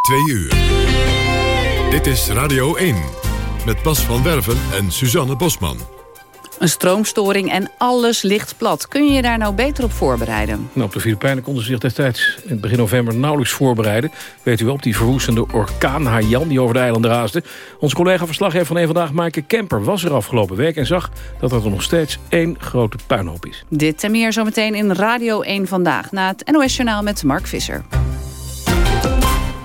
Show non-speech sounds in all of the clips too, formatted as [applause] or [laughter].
Twee uur. Dit is Radio 1. Met Bas van Werven en Suzanne Bosman. Een stroomstoring en alles ligt plat. Kun je je daar nou beter op voorbereiden? Nou, op de Filipijnen konden ze zich destijds in het begin november nauwelijks voorbereiden. Weet u wel, op die verwoestende orkaan Haiyan die over de eilanden raasde. Onze collega-verslaggever van een Vandaag, Maaike Kemper, was er afgelopen week... en zag dat er nog steeds één grote puinhoop is. Dit en meer zometeen in Radio 1 Vandaag... na het NOS-journaal met Mark Visser.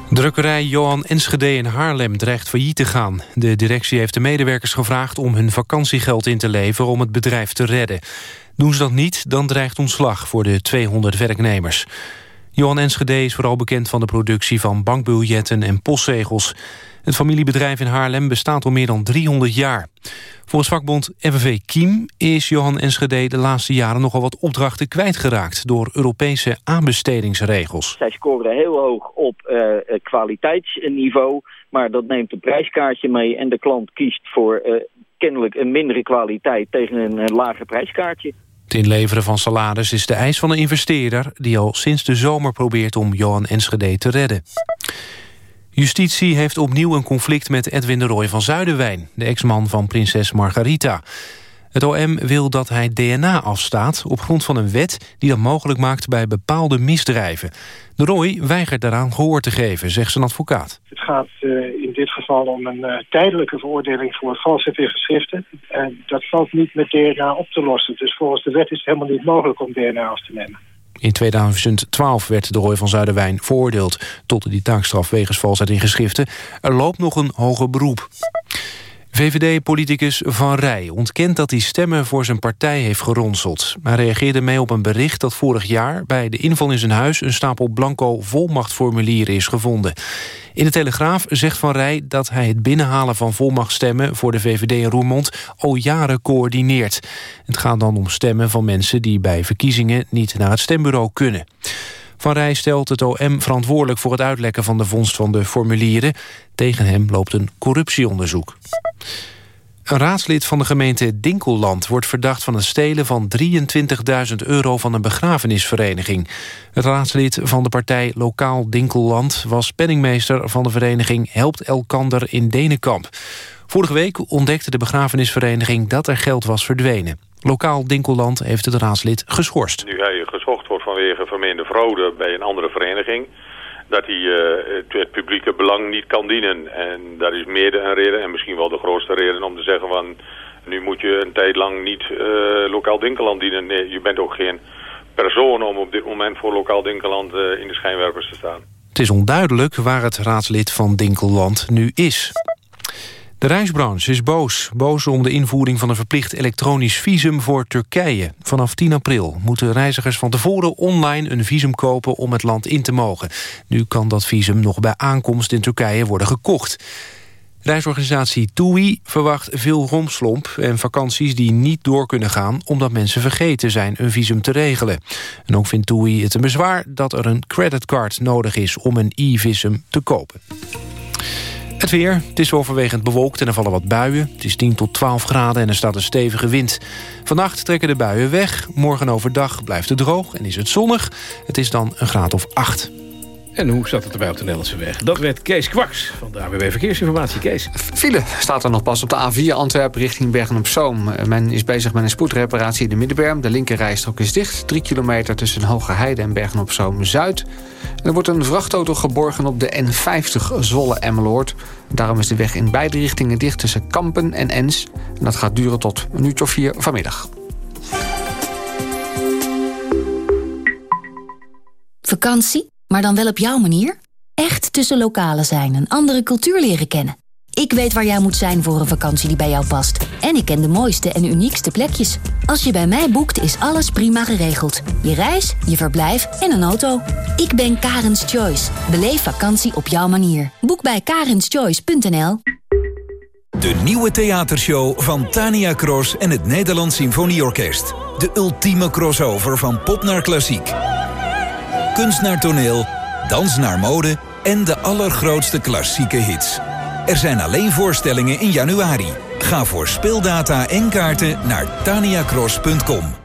Drukkerij Johan Enschede in Haarlem dreigt failliet te gaan. De directie heeft de medewerkers gevraagd om hun vakantiegeld in te leveren... om het bedrijf te redden. Doen ze dat niet, dan dreigt ontslag voor de 200 werknemers. Johan Enschede is vooral bekend van de productie van bankbiljetten en postzegels. Het familiebedrijf in Haarlem bestaat al meer dan 300 jaar. Volgens vakbond FNV Kiem is Johan Enschede de laatste jaren nogal wat opdrachten kwijtgeraakt door Europese aanbestedingsregels. Zij scoren heel hoog op uh, kwaliteitsniveau, maar dat neemt een prijskaartje mee en de klant kiest voor uh, kennelijk een mindere kwaliteit tegen een uh, lager prijskaartje. Het inleveren van salaris is de eis van een investeerder... die al sinds de zomer probeert om Johan Enschede te redden. Justitie heeft opnieuw een conflict met Edwin de Roy van Zuiderwijn... de ex-man van prinses Margarita. Het OM wil dat hij DNA afstaat op grond van een wet... die dat mogelijk maakt bij bepaalde misdrijven. De Roy weigert daaraan gehoor te geven, zegt zijn advocaat. Het gaat uh, in dit geval om een uh, tijdelijke veroordeling voor geschriften. En dat valt niet met DNA op te lossen. Dus volgens de wet is het helemaal niet mogelijk om DNA af te nemen. In 2012 werd de Roy van Zuiderwijn veroordeeld... tot die taakstraf wegens valsheid in geschriften. Er loopt nog een hoger beroep. VVD-politicus Van Rij ontkent dat hij stemmen voor zijn partij heeft geronseld. Hij reageerde mee op een bericht dat vorig jaar... bij de inval in zijn huis een stapel blanco volmachtformulieren is gevonden. In de Telegraaf zegt Van Rij dat hij het binnenhalen van volmachtstemmen... voor de VVD in Roermond al jaren coördineert. Het gaat dan om stemmen van mensen die bij verkiezingen... niet naar het stembureau kunnen. Van Rij stelt het OM verantwoordelijk voor het uitlekken van de vondst van de formulieren. Tegen hem loopt een corruptieonderzoek. Een raadslid van de gemeente Dinkelland wordt verdacht van het stelen van 23.000 euro van een begrafenisvereniging. Het raadslid van de partij Lokaal Dinkelland was penningmeester van de vereniging Helpt Elkander in Denenkamp. Vorige week ontdekte de begrafenisvereniging dat er geld was verdwenen. Lokaal Dinkelland heeft het raadslid geschorst. Nu hij gezocht wordt vanwege vermeende fraude bij een andere vereniging dat hij uh, het, het, publieke belang niet kan dienen. En dat is meer een reden, en misschien wel de grootste reden, om te zeggen van... nu moet je een tijd lang niet uh, lokaal Dinkeland dienen. Nee, je bent ook geen persoon om op dit moment voor lokaal Dinkeland uh, in de schijnwerpers te staan. Het is onduidelijk waar het raadslid van Dinkeland nu is. De reisbranche is boos. Boos om de invoering van een verplicht elektronisch visum voor Turkije. Vanaf 10 april moeten reizigers van tevoren online een visum kopen om het land in te mogen. Nu kan dat visum nog bij aankomst in Turkije worden gekocht. Reisorganisatie TUI verwacht veel romslomp en vakanties die niet door kunnen gaan... omdat mensen vergeten zijn een visum te regelen. En ook vindt TUI het een bezwaar dat er een creditcard nodig is om een e-visum te kopen. Het weer. Het is overwegend bewolkt en er vallen wat buien. Het is 10 tot 12 graden en er staat een stevige wind. Vannacht trekken de buien weg. Morgen overdag blijft het droog en is het zonnig. Het is dan een graad of 8. En hoe zat het erbij op de Nederlandse weg? Dat werd Kees Kwaks van de AWB Verkeersinformatie. Kees. File staat er nog pas op de A4 Antwerpen richting Bergen-op-Zoom. Men is bezig met een spoedreparatie in de Middenberm. De linkerrijstrook is dicht. 3 kilometer tussen Hoge Heide en Bergen-op-Zoom-Zuid. Er wordt een vrachtauto geborgen op de N50 Zwolle-Emmeloord. Daarom is de weg in beide richtingen dicht tussen Kampen en Ens. En dat gaat duren tot een uurtje of vier vanmiddag. Vakantie, maar dan wel op jouw manier? Echt tussen lokalen zijn en andere cultuur leren kennen. Ik weet waar jij moet zijn voor een vakantie die bij jou past. En ik ken de mooiste en uniekste plekjes. Als je bij mij boekt, is alles prima geregeld. Je reis, je verblijf en een auto. Ik ben Karens Choice. Beleef vakantie op jouw manier. Boek bij karenschoice.nl De nieuwe theatershow van Tania Cross en het Nederlands Symfonieorkest. De ultieme crossover van pop naar klassiek. Kunst naar toneel, dans naar mode en de allergrootste klassieke hits. Er zijn alleen voorstellingen in januari. Ga voor speeldata en kaarten naar taniacross.com.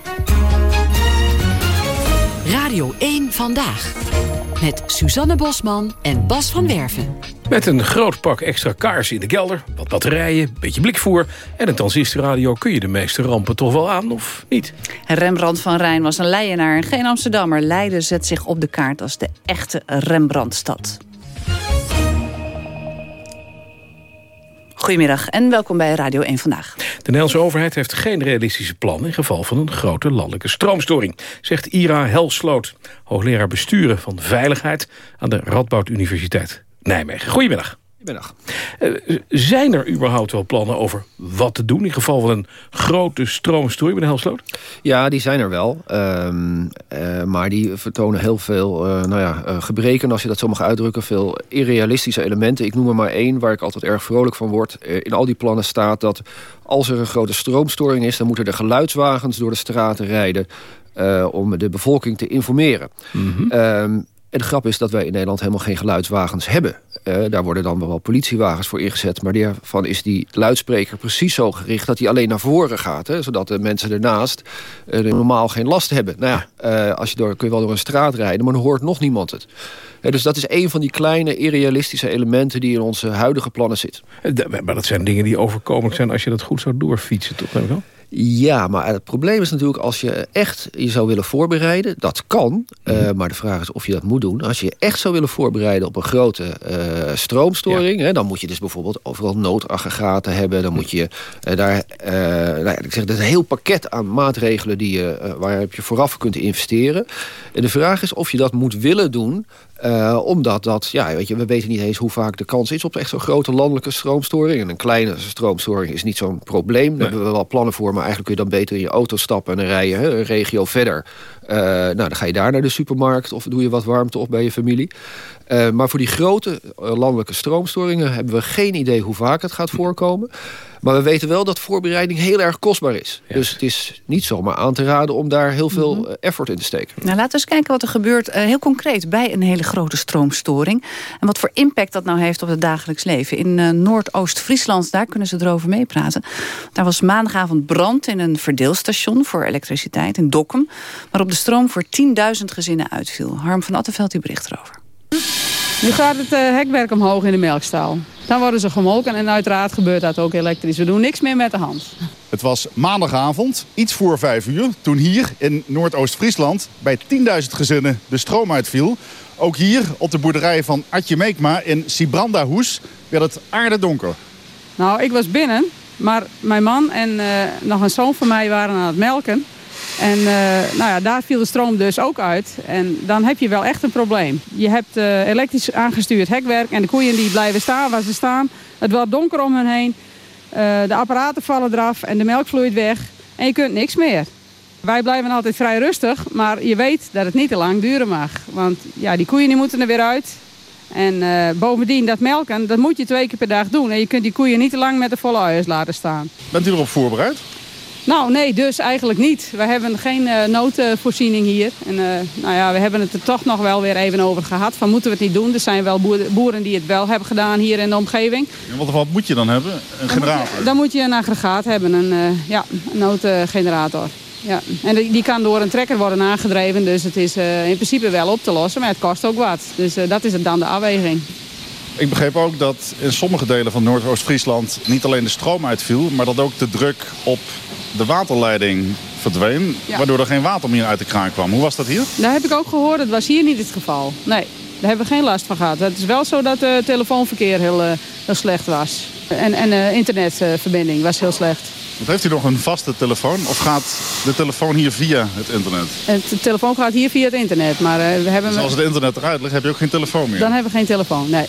Radio 1 Vandaag. Met Suzanne Bosman en Bas van Werven. Met een groot pak extra kaarsen in de kelder, wat batterijen, een beetje blikvoer... en een transistorradio kun je de meeste rampen toch wel aan, of niet? Rembrandt van Rijn was een Leidenaar en geen Amsterdammer. Leiden zet zich op de kaart als de echte Rembrandtstad. Goedemiddag en welkom bij Radio 1 Vandaag. De Nederlandse overheid heeft geen realistische plan... in geval van een grote landelijke stroomstoring... zegt Ira Helsloot, hoogleraar besturen van veiligheid... aan de Radboud Universiteit Nijmegen. Goedemiddag. Goedemiddag. Uh, zijn er überhaupt wel plannen over wat te doen... in geval van een grote stroomstoring, meneer Helsloot? Ja, die zijn er wel. Um, uh, maar die vertonen heel veel uh, nou ja, gebreken, als je dat zo mag uitdrukken. Veel irrealistische elementen. Ik noem er maar één waar ik altijd erg vrolijk van word. in al die plannen staat dat als er een grote stroomstoring is... dan moeten er geluidswagens door de straten rijden... om de bevolking te informeren. Mm -hmm. um, en de grap is dat wij in Nederland helemaal geen geluidswagens hebben. Uh, daar worden dan wel politiewagens voor ingezet. Maar daarvan is die luidspreker precies zo gericht... dat hij alleen naar voren gaat. Hè, zodat de mensen ernaast uh, normaal geen last hebben. Nou ja, uh, als je door, kun je wel door een straat rijden... maar dan hoort nog niemand het. dus dat is een van die kleine irrealistische elementen... die in onze huidige plannen zitten. Maar dat zijn dingen die overkomelijk zijn... als je dat goed zou doorfietsen, toch? Wel? Ja, maar het probleem is natuurlijk als je echt je zou willen voorbereiden, dat kan. Mm -hmm. uh, maar de vraag is of je dat moet doen. Als je echt zou willen voorbereiden op een grote uh, stroomstoring, ja. hè, dan moet je dus bijvoorbeeld overal noodaggregaten hebben. Dan moet je uh, daar, nou ja, ik zeg, dat is een heel pakket aan maatregelen die je, waarop je vooraf kunt investeren. En de vraag is of je dat moet willen doen uh, omdat dat, ja, weet je, we weten niet eens hoe vaak de kans is op echt zo'n grote landelijke stroomstoring. En een kleine stroomstoring is niet zo'n probleem. Daar nee. hebben we wel plannen voor, maar eigenlijk kun je dan beter in je auto stappen en dan rij je hè, een regio verder. Uh, nou, dan ga je daar naar de supermarkt of doe je wat warmte op bij je familie. Uh, maar voor die grote landelijke stroomstoringen hebben we geen idee hoe vaak het gaat voorkomen. Maar we weten wel dat voorbereiding heel erg kostbaar is. Ja. Dus het is niet zomaar aan te raden om daar heel veel mm -hmm. effort in te steken. Nou, laten we eens kijken wat er gebeurt uh, heel concreet bij een hele grote stroomstoring. En wat voor impact dat nou heeft op het dagelijks leven. In uh, Noordoost-Friesland, daar kunnen ze erover meepraten. Daar was maandagavond brand in een verdeelstation voor elektriciteit in Dokkum. Waarop de stroom voor 10.000 gezinnen uitviel. Harm van Attenveld, die bericht erover. Nu gaat het uh, hekwerk omhoog in de melkstaal. Dan worden ze gemolken en uiteraard gebeurt dat ook elektrisch. We doen niks meer met de hand. Het was maandagavond, iets voor vijf uur, toen hier in Noordoost-Friesland bij 10.000 gezinnen de stroom uitviel. Ook hier op de boerderij van Atje Meekma in Sibranda-Hoes werd het aardedonker. Nou, ik was binnen, maar mijn man en uh, nog een zoon van mij waren aan het melken. En uh, nou ja, daar viel de stroom dus ook uit. En dan heb je wel echt een probleem. Je hebt uh, elektrisch aangestuurd hekwerk en de koeien die blijven staan waar ze staan. Het wordt donker om hen heen. Uh, de apparaten vallen eraf en de melk vloeit weg. En je kunt niks meer. Wij blijven altijd vrij rustig, maar je weet dat het niet te lang duren mag. Want ja, die koeien die moeten er weer uit. En bovendien, dat melken, dat moet je twee keer per dag doen. En je kunt die koeien niet te lang met de volle uiers laten staan. Bent u erop voorbereid? Nou, nee, dus eigenlijk niet. We hebben geen uh, noodvoorziening hier. En uh, nou ja, we hebben het er toch nog wel weer even over gehad. Van moeten we het niet doen? Er zijn wel boeren die het wel hebben gedaan hier in de omgeving. En wat, wat moet je dan hebben? Een generator? Dan moet je, dan moet je een aggregaat hebben, een, uh, ja, een noodgenerator. Ja. En die, die kan door een trekker worden aangedreven. Dus het is in principe wel op te lossen, maar het kost ook wat. Dus dat is dan de afweging. Ik begreep ook dat in sommige delen van Noordoost-Friesland niet alleen de stroom uitviel... maar dat ook de druk op de waterleiding verdween... Ja. waardoor er geen water meer uit de kraan kwam. Hoe was dat hier? Dat heb ik ook gehoord. Dat was hier niet het geval. Nee, daar hebben we geen last van gehad. Het is wel zo dat het telefoonverkeer heel, uh, heel slecht was. En, en uh, internetverbinding was heel slecht. Want heeft u nog een vaste telefoon? Of gaat de telefoon hier via het internet? Het, de telefoon gaat hier via het internet. Maar uh, we hebben... Dus als het internet eruit ligt, heb je ook geen telefoon meer? Dan hebben we geen telefoon, nee.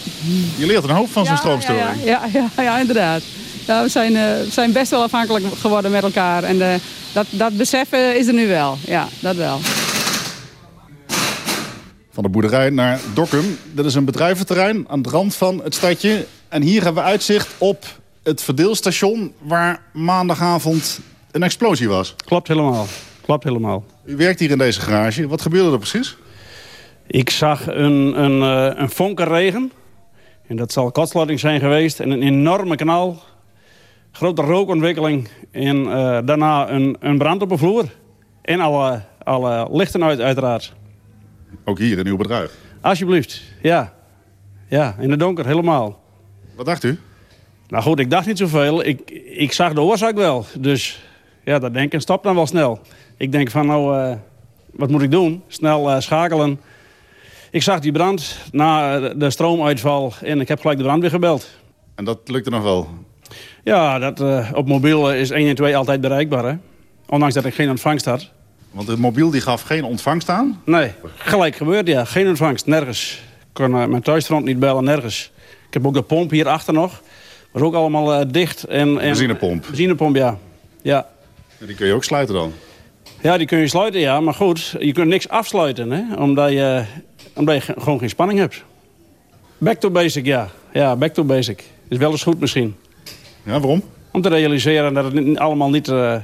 Je leert een hoop van ja, zo'n stroomstoring. Ja, ja, ja, ja, inderdaad. Ja, we zijn, uh, zijn best wel afhankelijk geworden met elkaar. En uh, dat, dat beseffen is er nu wel. Ja, dat wel. Van de boerderij naar Dokkum. Dat is een bedrijventerrein aan de rand van het stadje. En hier hebben we uitzicht op het verdeelstation... waar maandagavond een explosie was. Klopt helemaal. Klopt helemaal. U werkt hier in deze garage. Wat gebeurde er precies? Ik zag een, een, eh, een vonkenregen. En dat zal kortsluiting zijn geweest. En een enorme knal. Grote rookontwikkeling. En uh, daarna een, een brand op de vloer. En alle, alle lichten uit, uiteraard. Ook hier in uw bedrijf? Alsjeblieft, ja. Ja, in het donker, helemaal. Wat dacht u? Nou goed, ik dacht niet zoveel. Ik, ik zag de oorzaak wel. Dus ja, dat denk ik, stop dan wel snel. Ik denk van, nou, uh, wat moet ik doen? Snel uh, schakelen. Ik zag die brand na de stroomuitval en ik heb gelijk de brandweer gebeld. En dat lukte nog wel? Ja, dat, uh, op mobiel is 112 altijd bereikbaar, hè? Ondanks dat ik geen ontvangst had. Want het mobiel die gaf geen ontvangst aan? Nee, gelijk gebeurd, ja. Geen ontvangst, nergens. Ik kon mijn thuisfront niet bellen, nergens. Ik heb ook de pomp hierachter nog. Was ook allemaal uh, dicht. En, en, benzinepomp? Benzinepomp, ja. ja. En die kun je ook sluiten dan? Ja, die kun je sluiten, ja. Maar goed, je kunt niks afsluiten, hè. Omdat je, omdat je gewoon geen spanning hebt. Back to basic, ja. Ja, back to basic. Is wel eens goed misschien. Ja, waarom? Om te realiseren dat het allemaal niet uh,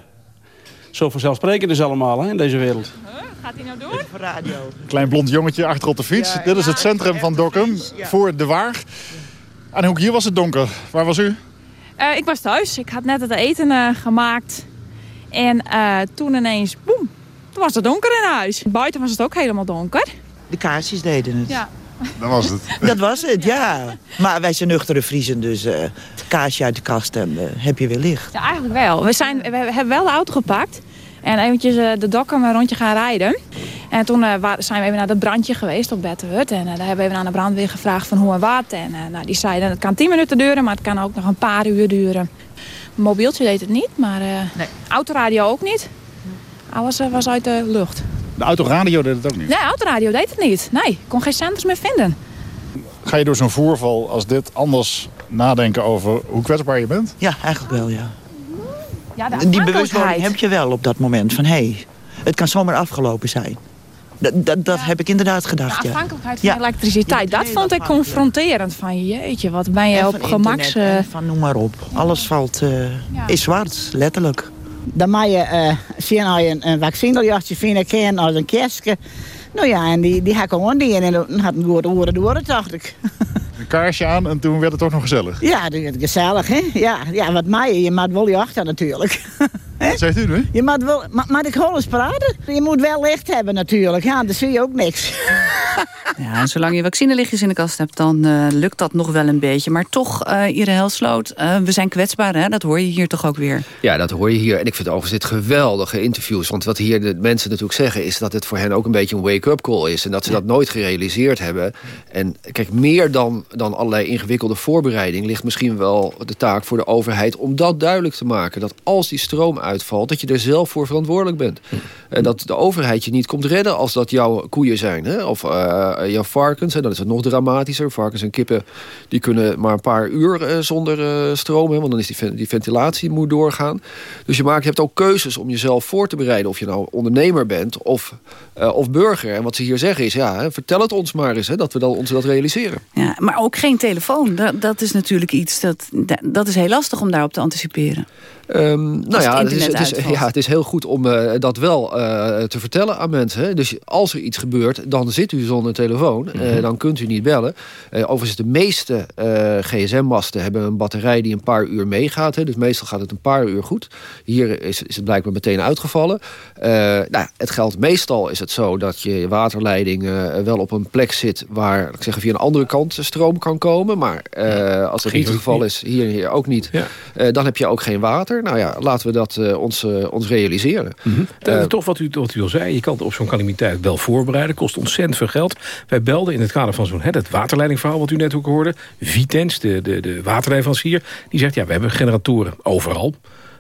zo vanzelfsprekend is allemaal hè, in deze wereld. Huh? Gaat hij nou door? Voor radio. Klein blond jongetje achter op de fiets. Ja, Dit is het centrum van Dokkum ja. voor de Waag. En ook hier was het donker. Waar was u? Uh, ik was thuis. Ik had net het eten uh, gemaakt. En uh, toen ineens, boem, toen was het donker in huis. Buiten was het ook helemaal donker. De kaarsjes deden het. Ja. [laughs] Dat was het. Dat was het, ja. Maar wij zijn nuchtere Friesen, dus uh, kaarsje uit de kast en uh, heb je weer licht. Ja, eigenlijk wel. We, zijn, we hebben wel de auto gepakt. En eventjes uh, de dokken een rondje gaan rijden. En toen zijn we even naar dat brandje geweest op Bettenhut. En daar hebben we even aan de brandweer gevraagd van hoe en wat. En nou, die zeiden het kan 10 minuten duren, maar het kan ook nog een paar uur duren. Mobieltje deed het niet, maar nee. autoradio ook niet. Alles was uit de lucht. De autoradio deed het ook niet? Nee, autoradio deed het niet. Nee, ik kon geen centers meer vinden. Ga je door zo'n voorval als dit anders nadenken over hoe kwetsbaar je bent? Ja, eigenlijk wel, ja. Ja Die bewustwording heb je wel op dat moment. Van hé, hey, het kan zomaar afgelopen zijn. Dat, dat, dat ja. heb ik inderdaad gedacht, de afhankelijkheid van elektriciteit, dat vond ik confronterend. Van jeetje, wat ben je op gemaks... Uh... Van noem maar op. Alles valt, uh, is zwart, letterlijk. Dan mag je uh, zien als je een, een vaccineljachtje vinden kan als een kerstje. Nou ja, en die, die had ik gewoon die en dan had een goede oren door, dacht ik. [laughs] Een kaarsje aan en toen werd het toch nog gezellig? Ja, gezellig, hè? Ja, ja wat mij, je maakt wel je achter natuurlijk. [laughs] Wat zegt u nu? Je moet wel, maar, maar ik hoor eens praten. Je moet wel licht hebben natuurlijk, ja, dan zie je ook niks. [laughs] Ja, en zolang je vaccinelichtjes in de kast hebt, dan uh, lukt dat nog wel een beetje. Maar toch, uh, Ire Helsloot, uh, we zijn kwetsbaar, hè? dat hoor je hier toch ook weer? Ja, dat hoor je hier. En ik vind overigens dit geweldige interviews. Want wat hier de mensen natuurlijk zeggen, is dat het voor hen ook een beetje een wake-up call is. En dat ze dat nooit gerealiseerd hebben. En kijk, meer dan, dan allerlei ingewikkelde voorbereiding... ligt misschien wel de taak voor de overheid om dat duidelijk te maken. Dat als die stroom uitvalt, dat je er zelf voor verantwoordelijk bent. En dat de overheid je niet komt redden als dat jouw koeien zijn. Hè? Of jouw varkens. En dan is het nog dramatischer. Varkens en kippen die kunnen maar een paar uur uh, zonder uh, stroom. Hè, want dan is die, die ventilatie moet doorgaan. Dus je, maakt, je hebt ook keuzes om jezelf voor te bereiden. Of je nou ondernemer bent of, uh, of burger. En wat ze hier zeggen is, ja, hè, vertel het ons maar eens. Hè, dat we dan, ons dat realiseren. Ja, maar ook geen telefoon. Dat, dat is natuurlijk iets, dat, dat is heel lastig om daarop te anticiperen. Um, nou ja het, is, het is, ja, het is heel goed om uh, dat wel uh, te vertellen aan mensen. Hè. Dus als er iets gebeurt, dan zit u zonder telefoon. Mm -hmm. uh, dan kunt u niet bellen. overigens, de meeste gsm-masten hebben een batterij die een paar uur meegaat. Hè. Dus meestal gaat het een paar uur goed. Hier is, is het blijkbaar meteen uitgevallen. nou, het geldt meestal is het zo dat je waterleiding wel op een plek zit... waar ik zeg, via een andere kant stroom kan komen. Maar als dat niet het geval is, hier, hier ook niet... Ja. dan heb je ook geen water. Nou ja, laten we dat uh, ons, uh, ons realiseren. Mm -hmm. uh, toch wat u, wat u al zei, je kan op zo'n calamiteit wel voorbereiden. Kost ontzettend veel geld. Wij belden in het kader van zo'n het waterleidingverhaal wat u net ook hoorde. Vitens, de, de, de waterleverancier, die zegt ja, we hebben generatoren overal.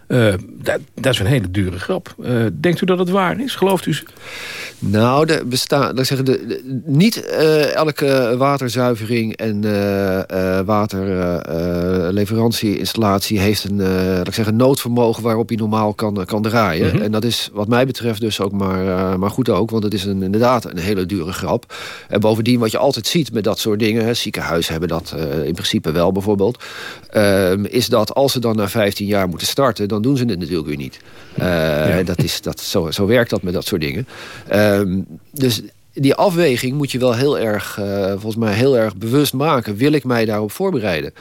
Uh, dat, dat, is een hele dure grap. Uh, denkt u dat het waar is? Gelooft u ze? Nou, de laat zeggen, de, niet uh, elke waterzuivering en waterleverantieinstallatie heeft een, laat ik zeggen, noodvermogen waarop je normaal kan, kan draaien. Mm -hmm. En dat is wat mij betreft dus ook maar, maar goed ook, want het is een, inderdaad een hele dure grap. En bovendien wat je altijd ziet met dat soort dingen, hè, ziekenhuizen hebben dat in principe wel bijvoorbeeld, ehm, is dat als ze dan na 15 jaar moeten starten, dan doen ze het natuurlijk weer niet. Uh, ja. dat is, dat, zo, zo werkt dat met dat soort dingen. Um, dus die afweging moet je wel heel erg, uh, volgens mij heel erg bewust maken. Wil ik mij daarop voorbereiden?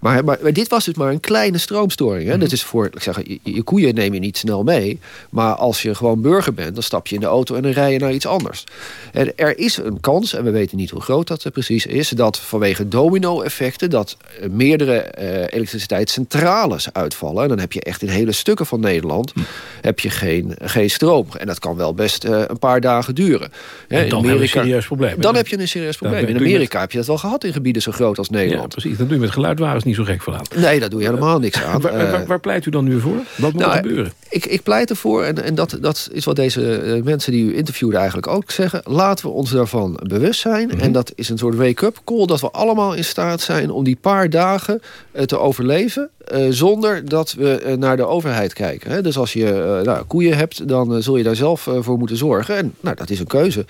Maar, maar, maar dit was dus maar een kleine stroomstoring. Hè? Mm -hmm. Dat is voor, ik zeg, je, je, koeien neem je niet snel mee. Maar als je gewoon burger bent, dan stap je in de auto en dan rij je naar iets anders. En er is een kans, en we weten niet hoe groot dat precies is, dat vanwege domino-effecten, dat meerdere uh, elektriciteitscentrales uitvallen. En dan heb je echt in hele stukken van Nederland mm. heb je geen, geen stroom. En dat kan wel best uh, een paar dagen duren. En dan Amerika, een serieus probleem. Dan heb je een serieus probleem. In Amerika heb je dat wel gehad in gebieden zo groot als Nederland. Ja, precies. Dat doe je met geluidwagens niet zo gek voor aan. Nee, daar doe je helemaal niks aan. waar, waar, waar, pleit u dan nu voor? Wat moet nou, er gebeuren? Ik, ik pleit ervoor, en, en dat, dat is wat deze uh, mensen die u interviewde eigenlijk ook zeggen. Laten we ons daarvan bewust zijn. Mm -hmm. En dat is een soort wake-up call. Dat we allemaal in staat zijn om die paar dagen uh, te overleven. Uh, zonder dat we uh, naar de overheid kijken. Hè? Dus als je nou, koeien hebt, dan zul je daar zelf voor moeten zorgen. En nou, dat is een keuze.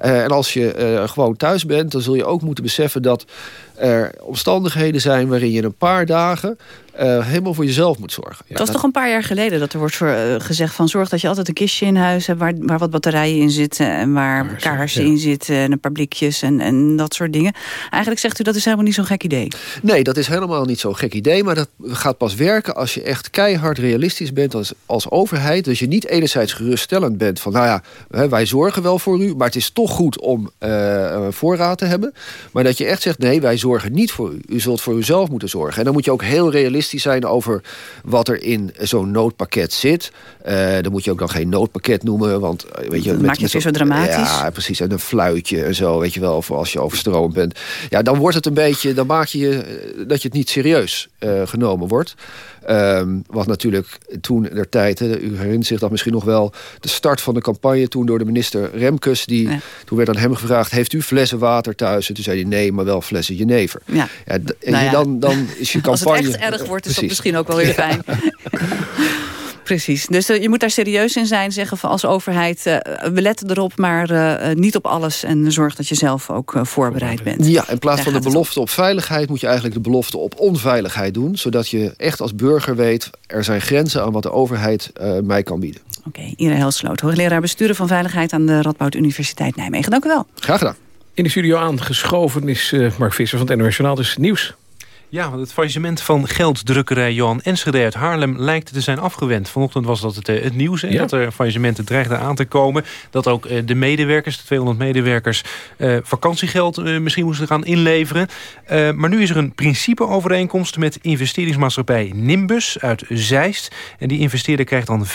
En als je gewoon thuis bent, dan zul je ook moeten beseffen dat er omstandigheden zijn waarin je een paar dagen uh, helemaal voor jezelf moet zorgen. Het was dat... toch een paar jaar geleden dat er wordt voor, uh, gezegd van zorg dat je altijd een kistje in huis hebt waar, waar wat batterijen in zitten en waar kaarsen, kaarsen ja. in zitten en een paar blikjes en, en dat soort dingen. Eigenlijk zegt u dat is helemaal niet zo'n gek idee. Nee, dat is helemaal niet zo'n gek idee, maar dat gaat pas werken als je echt keihard realistisch bent als, als overheid. Dus je niet enerzijds geruststellend bent van nou ja, wij zorgen wel voor u, maar het is toch goed om uh, voorraad te hebben. Maar dat je echt zegt nee, wij zorgen niet voor u. U zult voor uzelf moeten zorgen. En dan moet je ook heel realistisch zijn over wat er in zo'n noodpakket zit. Uh, dan moet je ook dan geen noodpakket noemen, want weet je, dat maakt het weer zo dramatisch. Ja, precies. En een fluitje en zo, weet je wel, of als je overstroomd bent. Ja, dan wordt het een beetje, dan maak je dat je het niet serieus uh, genomen wordt. Um, wat natuurlijk toen der tijd, u herinnert zich dat misschien nog wel... de start van de campagne toen door de minister Remkes... Die, ja. toen werd aan hem gevraagd, heeft u flessen water thuis? En toen zei hij nee, maar wel flessen jenever. Ja. ja en nou ja. Dan, dan is je campagne... [laughs] Als het echt erg wordt, is dat misschien ook wel weer fijn. [laughs] Precies. Dus uh, je moet daar serieus in zijn. Zeggen van als overheid, uh, we letten erop, maar uh, niet op alles. En zorg dat je zelf ook voorbereid bent. Ja, in plaats daar van de belofte op veiligheid... moet je eigenlijk de belofte op onveiligheid doen. Zodat je echt als burger weet... er zijn grenzen aan wat de overheid mij kan bieden. Oké, okay, Ire Helsloot, hoogleraar besturen van veiligheid... aan de Radboud Universiteit Nijmegen. Dank u wel. Graag gedaan. In de studio aangeschoven is Mark Visser van het NOS Dus nieuws. Ja, want het faillissement van gelddrukkerij Johan Enschede uit Haarlem lijkt te zijn afgewend. Vanochtend was dat het, het nieuws, hè, ja. dat er faillissementen dreigden aan te komen. Dat ook uh, de medewerkers, de 200 medewerkers, uh, vakantiegeld misschien moesten gaan inleveren. maar nu is er een principeovereenkomst met investeringsmaatschappij Nimbus uit Zeist. En die investeerder krijgt dan 95%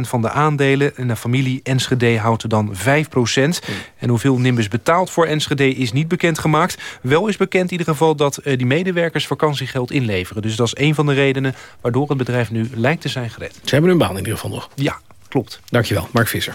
van de aandelen. En de familie Enschede houdt er dan 5%. Ja. En hoeveel Nimbus betaalt voor Enschede is niet bekendgemaakt. Wel is bekend in ieder geval dat die medewerkers medewerkers vakantiegeld inleveren. Dus dat is een van de redenen waardoor het bedrijf nu lijkt te zijn gered. Ze hebben hun baan in ieder geval nog. Ja, klopt. Dankjewel, Mark Visser.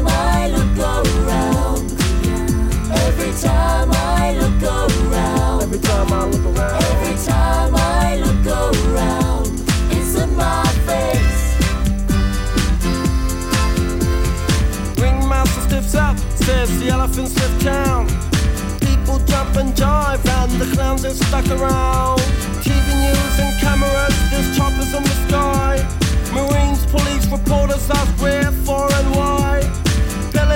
time I look around, every time I look around, every time I look around, it's in my face. Ringmaster says the elephants town. People jump and and the clowns stuck around. TV news and cameras, there's choppers in the sky. Marines, police, reporters ask where, for, and why.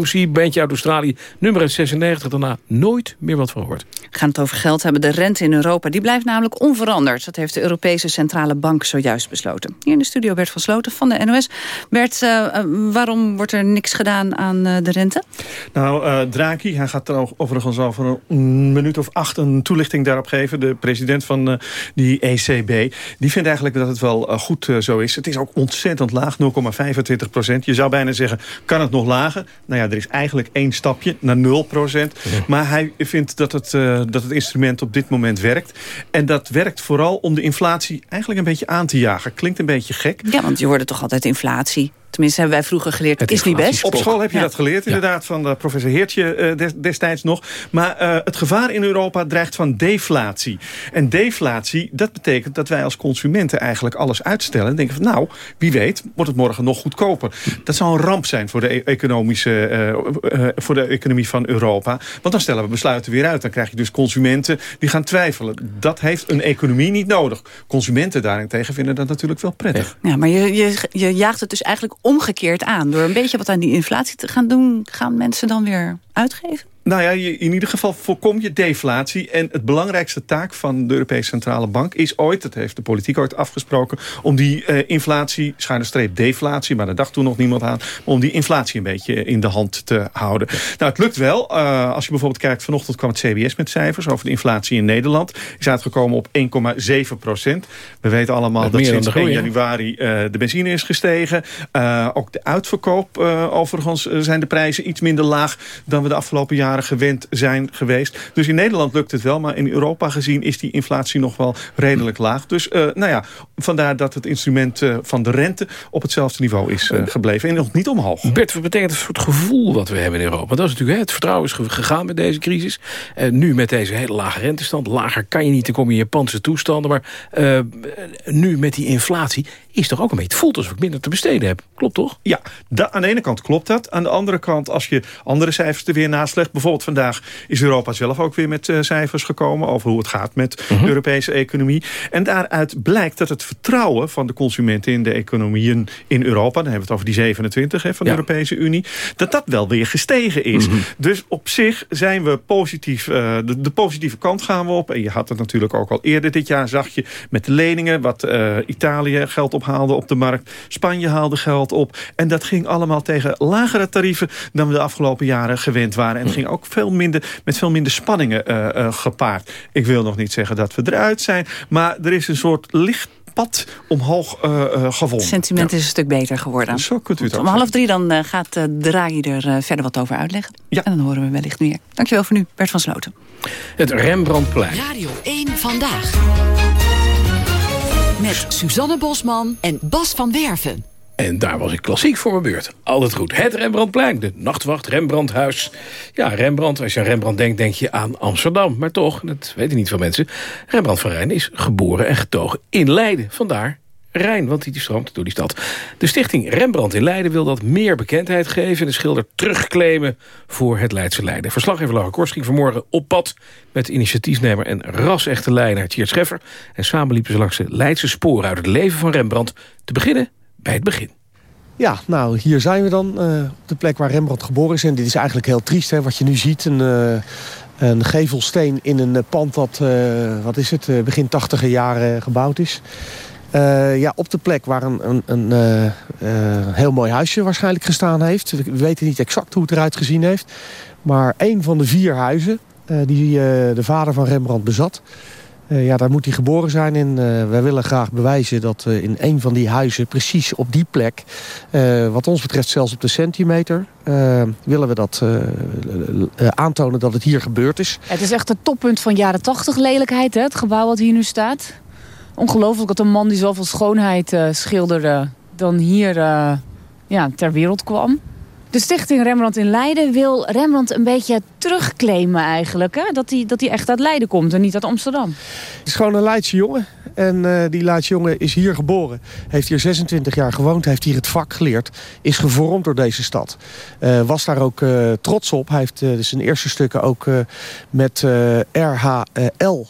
OMC, bandje uit Australië. Nummer uit 96, daarna nooit meer wat van gehoord. We gaan het over geld hebben. De rente in Europa die blijft namelijk onveranderd. Dat heeft de Europese Centrale Bank zojuist besloten. Hier in de studio Bert van Sloten van de NOS. Bert, uh, waarom wordt er niks gedaan aan uh, de rente? Nou, uh, Draghi, hij gaat er overigens over een minuut of acht een toelichting daarop geven. De president van die ECB. Die vindt eigenlijk dat het wel goed zo is. Het is ook ontzettend laag, 0,25 procent. Je zou bijna zeggen, kan het nog lager? Nou ja, er is eigenlijk één stapje naar 0 procent. Ja. Maar hij vindt dat het, uh, dat het instrument op dit moment werkt. En dat werkt vooral om de inflatie eigenlijk een beetje aan te jagen. Klinkt een beetje gek. Ja, want je hoorde toch altijd inflatie. Tenminste, hebben wij vroeger geleerd, het is niet best. Op school heb je ja. dat geleerd, inderdaad, van uh, professor Heertje uh, destijds nog. Maar uh, het gevaar in Europa dreigt van deflatie. En deflatie, dat betekent dat wij als consumenten eigenlijk alles uitstellen. En denken van, nou, wie weet, wordt het morgen nog goedkoper. Dat zou een ramp zijn voor de, e economische, voor de economie van Europa. Want dan stellen we besluiten weer uit. Dan krijg je dus consumenten die gaan twijfelen. Dat heeft een economie niet nodig. Consumenten daarentegen vinden dat natuurlijk wel prettig. Ja, maar je, je, je jaagt het dus eigenlijk omgekeerd aan. Door een beetje wat aan die inflatie te gaan doen... gaan mensen dan weer uitgeven? Nou ja, in ieder geval voorkom je deflatie. En het belangrijkste taak van de Europese Centrale Bank is ooit... dat heeft de politiek ooit afgesproken... om die uh, inflatie, schuine streep deflatie... maar daar dacht toen nog niemand aan... om die inflatie een beetje in de hand te houden. Nou, het lukt wel. Uh, als je bijvoorbeeld kijkt... vanochtend kwam het CBS met cijfers over de inflatie in Nederland. Is uitgekomen op 1,7 procent. We weten allemaal dat, dat sinds 1 januari uh, de benzine is gestegen. ook de uitverkoop, overigens, zijn de prijzen iets minder laag... dan we de afgelopen jaren gewend zijn geweest. Dus in Nederland lukt het wel, maar in Europa gezien is die inflatie nog wel redelijk laag. Dus uh, nou ja, vandaar dat het instrument uh, van de rente op hetzelfde niveau is uh, gebleven en nog niet omhoog. Bert, wat betekent het soort gevoel wat we hebben in Europa? Dat is natuurlijk, hè, het vertrouwen is gegaan met deze crisis. En nu met deze hele lage rentestand, lager kan je niet, dan kom je in Japanse toestanden. Maar nu met die inflatie is toch ook een beetje, het voelt alsof ik minder te besteden heb. Klopt toch? Ja, da, aan de ene kant klopt dat. Aan de andere kant, als je andere cijfers er weer naast legt... bijvoorbeeld vandaag is Europa zelf ook weer met uh, cijfers gekomen... over hoe het gaat met uh -huh. de Europese economie. En daaruit blijkt dat het vertrouwen van de consumenten... in de economieën in Europa... dan hebben we het over die 27 hè, van ja. de Europese Unie... dat dat wel weer gestegen is. Uh -huh. Dus op zich zijn we positief... Uh, de, de, positieve kant gaan we op. En je had het natuurlijk ook al eerder dit jaar, zag je... met de leningen, wat Italië geld op ophaalde op de markt. Spanje haalde geld op. En dat ging allemaal tegen lagere tarieven... dan we de afgelopen jaren gewend waren. En het ging ook veel minder, met veel minder spanningen eh, eh, gepaard. Ik wil nog niet zeggen dat we eruit zijn. Maar er is een soort licht pad omhoog uh, uh, gevonden. Het sentiment is een stuk beter geworden. Zo kunt u het Om half drie dan uh, gaat uh, Draghi er verder wat over uitleggen. Ja. En dan horen we wellicht meer. Dankjewel voor nu, Bert van Sloten. Het Rembrandtplein. Radio 1 Vandaag. Met Suzanne Bosman en Bas van Werven. En daar was ik klassiek voor mijn beurt. Altijd goed. Het Rembrandtplein, de Nachtwacht, Rembrandthuis. Ja, Rembrandt, als je aan Rembrandt denkt, denk je aan Amsterdam. Maar toch, dat weten niet veel mensen... Rembrandt van Rijn is geboren en getogen in Leiden. Vandaar Rijn, want die stroomt door die stad. De stichting Rembrandt in Leiden wil dat meer bekendheid geven... en de schilder terugclaimen voor het Leidse Leiden. Verslaggever Laura Kors ging vanmorgen op pad... met initiatiefnemer en ras-echte Leidenaar Tjeerd Scheffer... en samen liepen ze langs de Leidse sporen uit het leven van Rembrandt... te beginnen bij het begin. Ja, nou, hier zijn we dan uh, op de plek waar Rembrandt geboren is. En dit is eigenlijk heel triest, hè, wat je nu ziet. Een, uh, een gevelsteen in een pand dat, uh, wat is het, begin tachtiger jaren gebouwd is. Ja, op de plek waar een, een, een heel mooi huisje waarschijnlijk gestaan heeft. We weten niet exact hoe het eruit gezien heeft. Maar een van de vier huizen die de vader van Rembrandt bezat... Ja, daar moet hij geboren zijn. Uh, wij willen graag bewijzen dat in een van die huizen, precies op die plek... wat ons betreft zelfs op de centimeter... willen we dat aantonen dat het hier gebeurd is. Het is echt het toppunt van jaren tachtig lelijkheid, hè? het gebouw wat hier nu staat. Ongelooflijk dat een man die zoveel schoonheid schilderde... dan hier ja, ter wereld kwam. De stichting Rembrandt in Leiden wil Rembrandt een beetje terugclaimen eigenlijk. Hè? Dat hij dat echt uit Leiden komt en niet uit Amsterdam. Het is gewoon een Leidse jongen. En uh, die Leidse jongen is hier geboren. Heeft hier 26 jaar gewoond. Heeft hier het vak geleerd. Is gevormd door deze stad. Was daar ook trots op. Hij heeft zijn eerste stukken ook met RHL.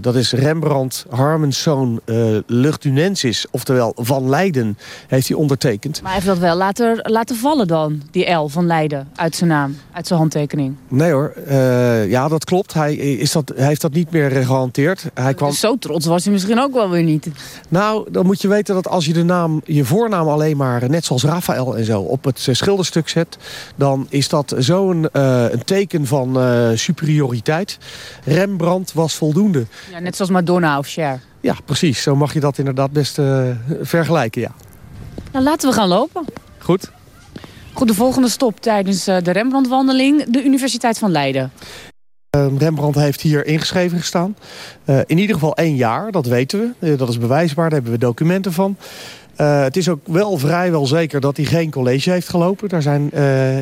Dat is Rembrandt Harmenszoon Luchtdunensis. Oftewel Van Leiden heeft hij ondertekend. Maar hij heeft dat wel laten, laten vallen dan. Die L van Leiden. Uit zijn naam. Uit zijn handtekening. Nee hoor. ja dat klopt. Hij, is dat, hij heeft dat niet meer gehanteerd. Hij kwam... Zo trots was hij misschien ook wel weer niet. Nou, dan moet je weten dat als je de naam, je voornaam alleen maar, net zoals Raphaël en zo, op het schilderstuk zet, dan is dat zo'n uh, een teken van uh, superioriteit. Rembrandt was voldoende. Ja, net zoals Madonna of Cher. Ja, precies. Zo mag je dat inderdaad best uh, vergelijken, ja. Nou, laten we gaan lopen. Goed. Goed, de volgende stop tijdens de Rembrandtwandeling, de Universiteit van Leiden. Rembrandt heeft hier ingeschreven gestaan. Uh, in ieder geval één jaar, dat weten we. Uh, dat is bewijsbaar, daar hebben we documenten van. Uh, het is ook wel vrijwel zeker dat hij geen college heeft gelopen. Daar zijn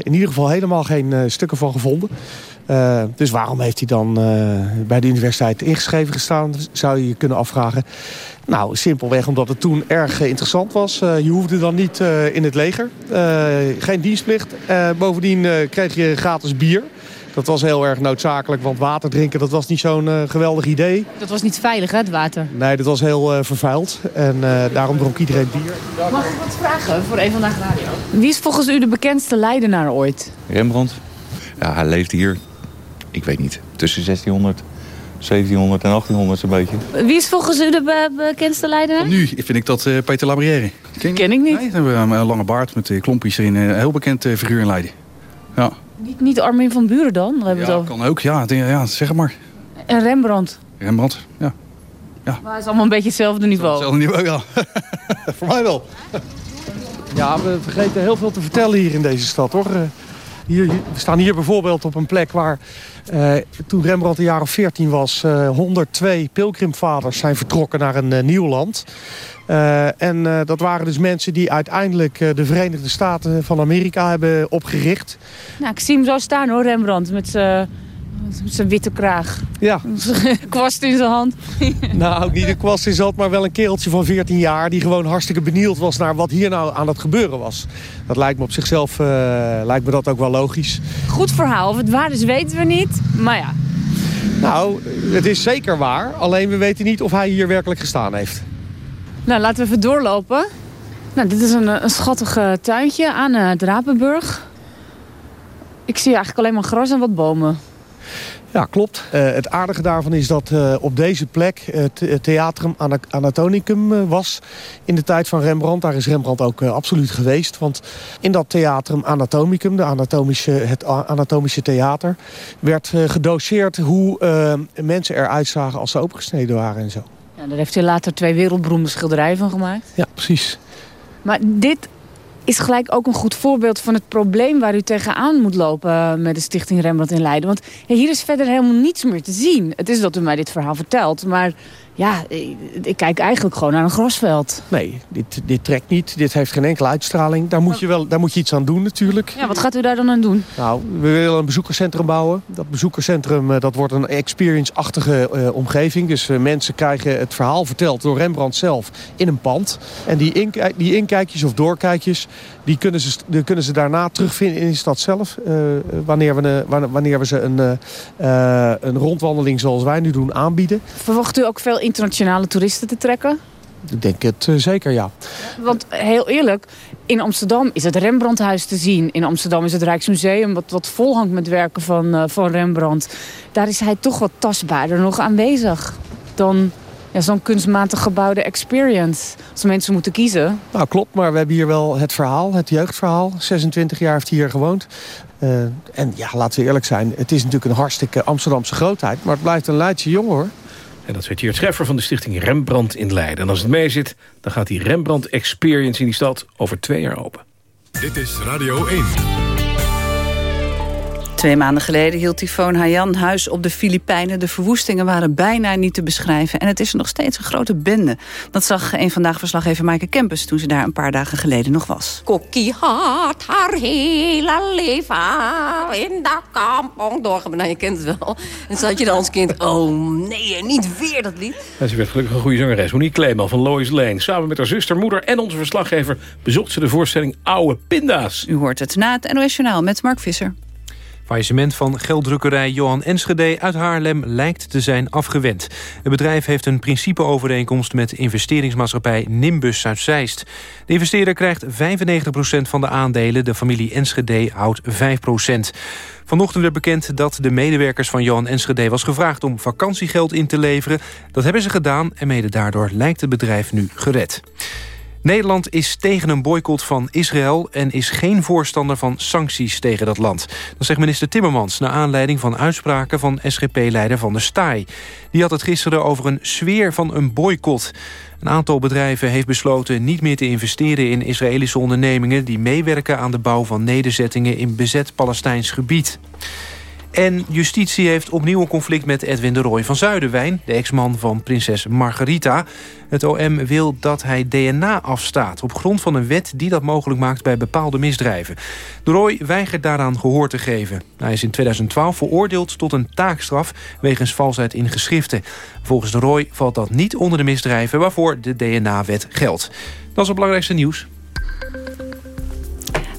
in ieder geval helemaal geen stukken van gevonden. Dus waarom heeft hij dan bij de universiteit ingeschreven gestaan, zou je je kunnen afvragen. Nou, simpelweg omdat het toen erg interessant was. je hoefde dan niet in het leger. geen dienstplicht. bovendien kreeg je gratis bier. Dat was heel erg noodzakelijk, want water drinken dat was niet zo'n uh, geweldig idee. Dat was niet veilig, hè, het water? Nee, dat was heel uh, vervuild. En uh, daarom dronk iedereen bier. Mag ik wat vragen voor een vandaag radio? Wie is volgens u de bekendste Leidenaar ooit? Rembrandt. Ja, hij leefde hier, ik weet niet, tussen 1600... 1700 en 1800 zo'n beetje. Wie is volgens u de be bekendste Leidenaar? Nu vind ik dat Peter Labrière. Ken, Ken ik niet. Nee, hebben we een lange baard met klompjes erin. Een heel bekend figuur in Leiden. Ja. Niet, niet Armin van Buren dan? We hebben ja, het al... kan ook. Ja, ja, zeg maar. En Rembrandt? Rembrandt, ja. ja. Maar het is allemaal een beetje hetzelfde niveau. Hetzelfde niveau, [laughs] ja. Voor mij wel. ja, we vergeten heel veel te vertellen hier in deze stad, hoor. Hier, we staan hier bijvoorbeeld op een plek waar... Uh, toen Rembrandt een jaar of 14 was... Uh, 102 pilgrimvaders zijn vertrokken naar een uh, nieuw land. En dat waren dus mensen die uiteindelijk de Verenigde Staten van Amerika hebben opgericht. Nou, ik zie hem zo staan hoor, Rembrandt, met witte kraag. Ja. [laughs] kwast in zijn hand. [laughs] nou, ook niet een kwast in zijn hand, maar wel een kereltje van 14 jaar... die gewoon hartstikke benieuwd was naar wat hier nou aan het gebeuren was. Dat lijkt me op zichzelf lijkt me dat ook wel logisch. Goed verhaal. Of het waar is, weten we niet. Maar ja. Nou, het is zeker waar. Alleen we weten niet of hij hier werkelijk gestaan heeft. Nou, laten we even doorlopen. Nou, dit is een, een schattig uh, tuintje aan uh, Drapenburg. Ik zie eigenlijk alleen maar gras en wat bomen. Ja, klopt. Eh, het aardige daarvan is dat eh, op deze plek het het Theatrum Ana- Anatomicum eh, was in de tijd van Rembrandt. Daar is Rembrandt ook eh, absoluut geweest. Want in dat Theatrum Anatomicum, de anatomische, het anatomische theater... werd eh, gedoseerd hoe eh, mensen eruit zagen als ze opengesneden waren en zo. Ja, daar heeft hij later twee wereldberoemde schilderijen van gemaakt. Ja, precies. Maar dit is gelijk ook een goed voorbeeld van het probleem waar u tegenaan moet lopen met de Stichting Rembrandt in Leiden. Want hier is verder helemaal niets meer te zien. Het is dat u mij dit verhaal vertelt, maar ja, ik, kijk eigenlijk gewoon naar een grasveld. Nee, dit, dit trekt niet. Dit heeft geen enkele uitstraling. Daar moet je, wel, daar moet je iets aan doen natuurlijk. Ja, wat gaat u daar dan aan doen? Nou, we willen een bezoekerscentrum bouwen. Dat bezoekerscentrum eh, dat wordt een experience-achtige eh, omgeving. Dus eh, mensen krijgen het verhaal verteld door Rembrandt zelf in een pand. En die, inkijk- die inkijkjes of doorkijkjes... die kunnen ze, die kunnen ze daarna terugvinden in de stad zelf. wanneer, we, wanneer- we ze een, een rondwandeling zoals wij nu doen aanbieden. Verwacht u ook veel internationale toeristen te trekken? Ik denk het eh, zeker, ja. Want heel eerlijk, in Amsterdam is het Rembrandthuis te zien. In Amsterdam is het Rijksmuseum, wat, wat vol hangt met werken van, eh, van Rembrandt. Daar is hij toch wat tastbaarder nog aanwezig dan ja, zo'n kunstmatig gebouwde experience. Als mensen moeten kiezen. Nou, klopt, maar we hebben hier wel het verhaal, het jeugdverhaal. 26 jaar heeft hij hier gewoond. Eh, en ja, laten we eerlijk zijn, het is natuurlijk een hartstikke Amsterdamse grootheid. Maar het blijft een Leidse jongen, hoor. En dat weet Geert Scheffer van de stichting Rembrandt in Leiden. En als het mee zit, dan gaat die Rembrandt Experience in die stad over twee jaar open. Dit is Radio 1. Twee maanden geleden hield tyfoon Haiyan huis op de Filipijnen. De verwoestingen waren bijna niet te beschrijven. En het is nog steeds een grote bende. Dat zag een vandaag verslaggever Maaike Kempis... toen ze daar een paar dagen geleden nog was. Kokkie had haar hele leven in de kampong doorgebracht. Nou, je kent het wel. En zat je dan als kind, oh nee, niet weer dat lied. En ze werd gelukkig een goede zangeres. Monique Kleeman van Lois Lane. Samen met haar zuster, moeder en onze verslaggever... bezocht ze de voorstelling Oude Pinda's. U hoort het na het NOS Journaal met Mark Visser. Faillissement van gelddrukkerij Johan Enschede uit Haarlem lijkt te zijn afgewend. Het bedrijf heeft een principeovereenkomst met investeringsmaatschappij Nimbus uit Zeist. De investeerder krijgt 95% van de aandelen, de familie Enschede houdt 5%. Vanochtend werd bekend dat de medewerkers van Johan Enschede was gevraagd om vakantiegeld in te leveren. Dat hebben ze gedaan en mede daardoor lijkt het bedrijf nu gered. Nederland is tegen een boycott van Israël... en is geen voorstander van sancties tegen dat land. Dat zegt minister Timmermans... naar aanleiding van uitspraken van SGP-leider Van der Staaij. Die had het gisteren over een sfeer van een boycott. Een aantal bedrijven heeft besloten niet meer te investeren... in Israëlische ondernemingen... die meewerken aan de bouw van nederzettingen... in bezet Palestijns gebied. En justitie heeft opnieuw een conflict met Edwin de Rooij van Zuiderwijn... de ex-man van prinses Margarita. Het OM wil dat hij DNA afstaat... op grond van een wet die dat mogelijk maakt bij bepaalde misdrijven. De Rooij weigert daaraan gehoor te geven. Hij is in 2012 veroordeeld tot een taakstraf... wegens valsheid in geschriften. Volgens de Rooij valt dat niet onder de misdrijven... waarvoor de DNA-wet geldt. Dat is het belangrijkste nieuws.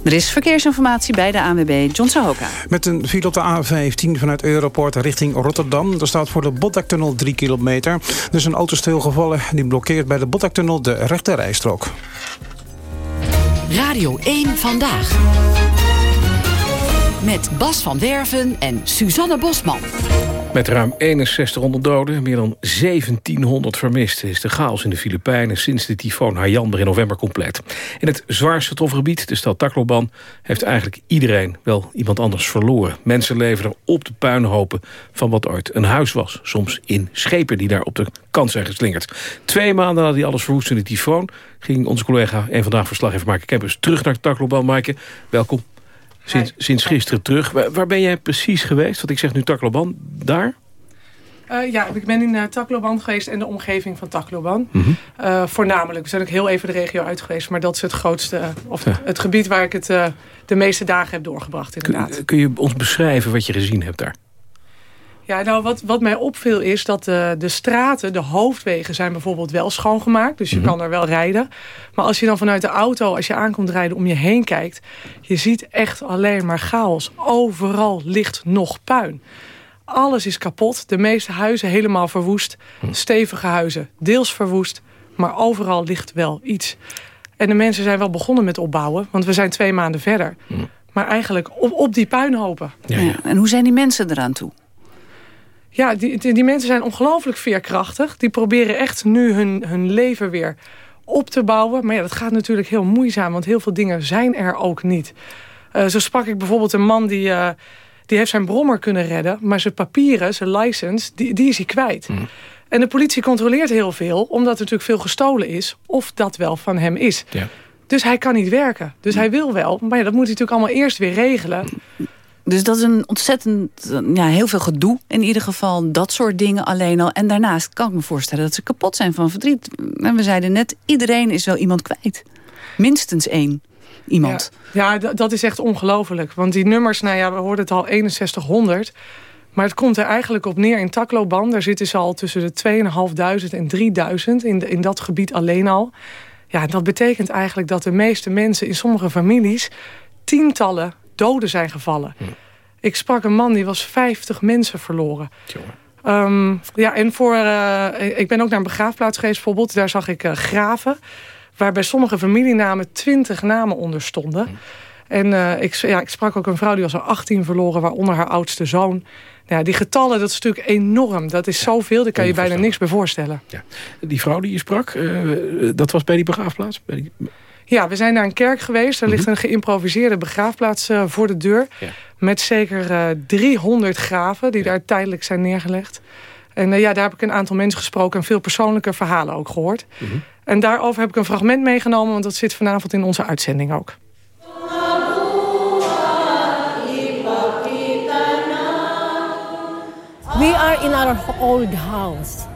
Er is verkeersinformatie bij de ANWB John Sahoka. Met een file op de A15 vanuit Europort richting Rotterdam. Er staat voor de Botlektunnel 3 kilometer. Er is een auto stilgevallen die blokkeert bij de Botlektunnel de rechte rijstrook. Radio 1 Vandaag. Met Bas van Werven en Suzanne Bosman. Met ruim 6100 doden, meer dan 1700 vermisten... is de chaos in de Filipijnen sinds de tyfoon Haiyan begin november compleet. In het zwaarst getroffen gebied, de stad Tacloban... heeft eigenlijk iedereen wel iemand anders verloren. Mensen leven er op de puinhopen van wat ooit een huis was. Soms in schepen die daar op de kant zijn geslingerd. Twee maanden nadat die alles verwoestende tyfoon... ging onze collega en vandaag verslaggever Maaike Kempers terug naar Tacloban. Maaike, welkom. Sinds, sinds gisteren terug. Waar, waar ben jij precies geweest? Want ik zeg nu Tacloban, daar? Eh, ja, ik ben in uh, Tacloban geweest en de omgeving van Tacloban. Mhm. Eh, voornamelijk. We zijn ook heel even de regio uit geweest. Maar dat is het grootste, of het gebied waar ik het de meeste dagen heb doorgebracht inderdaad. Kun, kun je ons beschrijven wat je gezien hebt daar? Ja, nou wat, wat mij opviel is dat de, de straten, de hoofdwegen zijn bijvoorbeeld wel schoongemaakt. Dus je Mhm. kan er wel rijden. Maar als je dan vanuit de auto, als je aankomt rijden, om je heen kijkt. Je ziet echt alleen maar chaos. Overal ligt nog puin. Alles is kapot. De meeste huizen helemaal verwoest. Stevige huizen, deels verwoest. Maar overal ligt wel iets. En de mensen zijn wel begonnen met opbouwen. Want we zijn twee maanden verder. Maar eigenlijk op, op die puinhopen. Ja, En hoe zijn die mensen eraan toe? Ja, die, die, die mensen zijn ongelooflijk veerkrachtig. Die proberen echt nu hun, hun leven weer op te bouwen. Maar ja, dat gaat natuurlijk heel moeizaam, want heel veel dingen zijn er ook niet. Eh, zo sprak ik bijvoorbeeld een man die, eh, die heeft zijn brommer kunnen redden... maar zijn papieren, zijn license, die, die is hij kwijt. En de politie controleert heel veel, omdat er natuurlijk veel gestolen is... of dat wel van hem is. Ja. Dus hij kan niet werken. Dus hij wil wel, maar ja, dat moet hij natuurlijk allemaal eerst weer regelen... Dus dat is een ontzettend, ja, heel veel gedoe in ieder geval. Dat soort dingen alleen al. En daarnaast kan ik me voorstellen dat ze kapot zijn van verdriet. En we zeiden net, iedereen is wel iemand kwijt. Minstens één iemand. Ja, dat is echt ongelooflijk. Want die nummers, nou ja, we hoorden het al 6100. Maar het komt er eigenlijk op neer in Tacloban. Daar zitten ze al tussen de 2500 en 3000 in, in dat gebied alleen al. Ja, dat betekent eigenlijk dat de meeste mensen in sommige families... tientallen doden zijn gevallen. Ik sprak een man die was 50 mensen verloren. Ehm, ja, en voor, eh, ik ben ook naar een begraafplaats geweest bijvoorbeeld. Daar zag ik eh, graven. Waar bij sommige familienamen 20 namen onder stonden. En eh, ik, ja, ik sprak ook een vrouw die was er 18 verloren. Waaronder haar oudste zoon. Nou ja, die getallen, dat is natuurlijk enorm. Dat is zoveel, daar kan je bijna niks bij voorstellen. Die vrouw die je sprak, dat was bij die begraafplaats? Bij die... Ja, we zijn naar een kerk geweest. Er ligt een geïmproviseerde begraafplaats eh, voor de deur. Met zeker eh, 300 graven die daar tijdelijk zijn neergelegd. En eh, ja, daar heb ik een aantal mensen gesproken... en veel persoonlijke verhalen ook gehoord. En daarover heb ik een fragment meegenomen... want dat zit vanavond in onze uitzending ook. We are in our old house.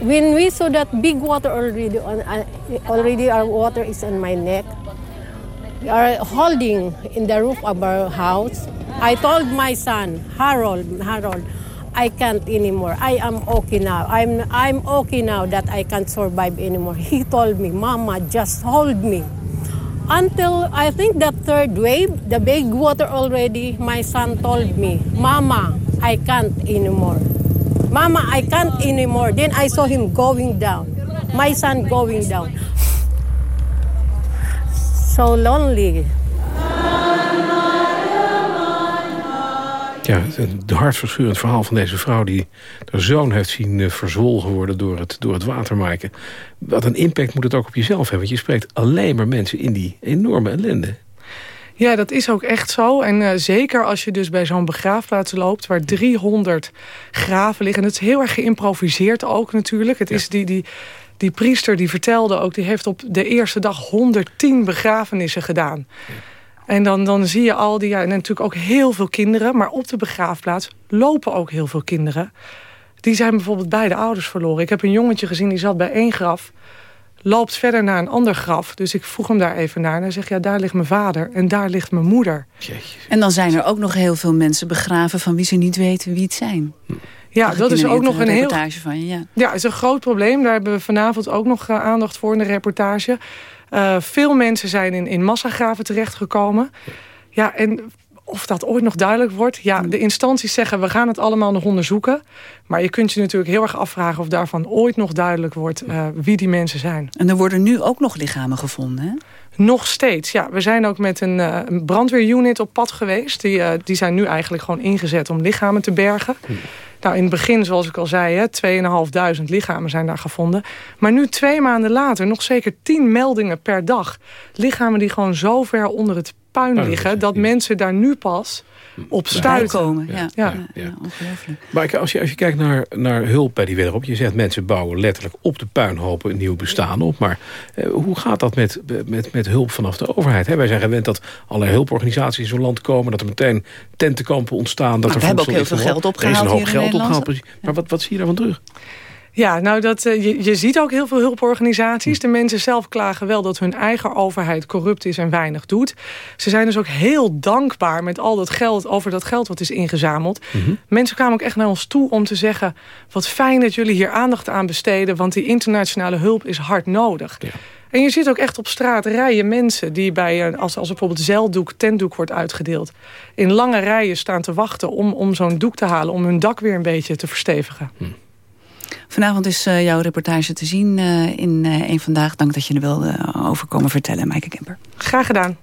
When we saw that big water already, on, uh, already our water is on my neck, we are holding in the roof of our house. I told my son, Harold, Harold, I can't anymore. I am okay now. I'm, I'm okay now that I can't survive anymore. [laughs] He told me, Mama, just hold me. Until I think the third wave, the big water already, my son told me, Mama, I can't anymore. Mama, I can't anymore. Then I saw him going down. My son going down. So lonely. Ja, het hartverscheurend verhaal van deze vrouw... die haar zoon heeft zien eh, verzwolgen worden door het, door het watermaken. Wat een impact moet het ook op jezelf hebben. Want je spreekt alleen maar mensen in die enorme ellende. Ja, dat is ook echt zo. En eh, zeker als je dus bij zo'n begraafplaats loopt... waar 300 graven liggen. En het is heel erg geïmproviseerd ook natuurlijk. Het is die, die, die priester die vertelde ook... die heeft op de eerste dag 110 begrafenissen gedaan. En dan, dan zie je al die... Ja, en natuurlijk ook heel veel kinderen. Maar op de begraafplaats lopen ook heel veel kinderen. Die zijn bijvoorbeeld beide ouders verloren. Ik heb een jongetje gezien, die zat bij één graf loopt verder naar een ander graf. Dus ik vroeg hem daar even naar. En hij zegt, ja, daar ligt mijn vader en daar ligt mijn moeder. En dan zijn er ook nog heel veel mensen begraven... van wie ze niet weten wie het zijn. Ja, Zag ik dat is ook nog een heel... reportage van je, ja. Ja, is een groot probleem. Daar hebben we vanavond ook nog eh, aandacht voor in de reportage. Eh, veel mensen zijn in, in massagraven terechtgekomen. Ja, en of dat ooit nog duidelijk wordt. Ja, de instanties zeggen, we gaan het allemaal nog onderzoeken. Maar je kunt je natuurlijk heel erg afvragen... of daarvan ooit nog duidelijk wordt eh, wie die mensen zijn. En er worden nu ook nog lichamen gevonden, hè? Nog steeds, ja. We zijn ook met een, uh, een brandweerunit op pad geweest. Die, uh, die zijn nu eigenlijk gewoon ingezet om lichamen te bergen. Nou, in het begin, zoals ik al zei, 2.500 lichamen zijn daar gevonden. Maar nu twee maanden later, nog zeker 10 meldingen per dag. Lichamen die gewoon zo ver onder het puin liggen... dat mensen daar nu pas op stuiten. Komen, ja. Ja. Ja. Maar als je, als je kijkt naar, naar hulp bij die wederop... je zegt mensen bouwen letterlijk op de puinhopen een nieuw bestaan op. Maar eh, hoe gaat dat met, met, met hulp vanaf de overheid? Hè? Wij zijn gewend dat allerlei hulporganisaties in zo'n land komen... dat er meteen tentenkampen ontstaan. Dat Maar er we hebben ook heel veel geld Er is een hoop opgehaald geld opgehaald. Maar wat, wat zie je daarvan terug? Ja, nou dat, uh, je, je ziet ook heel veel hulporganisaties. De mensen zelf klagen wel dat hun eigen overheid corrupt is en weinig doet. Ze zijn dus ook heel dankbaar met al dat geld over dat geld wat is ingezameld. Mensen kwamen ook echt naar ons toe om te zeggen... wat fijn dat jullie hier aandacht aan besteden... want die internationale hulp is hard nodig. En je ziet ook echt op straat rijen mensen die bij, een- als, als er bijvoorbeeld zeildoek, tentdoek wordt uitgedeeld, in lange rijen staan te wachten om, om zo'n doek te halen, om hun dak weer een beetje te verstevigen. Vanavond is eh, jouw reportage te zien eh, in uh, een Vandaag. Dank dat je er wilde over komen vertellen, Maaike Kemper. Graag gedaan.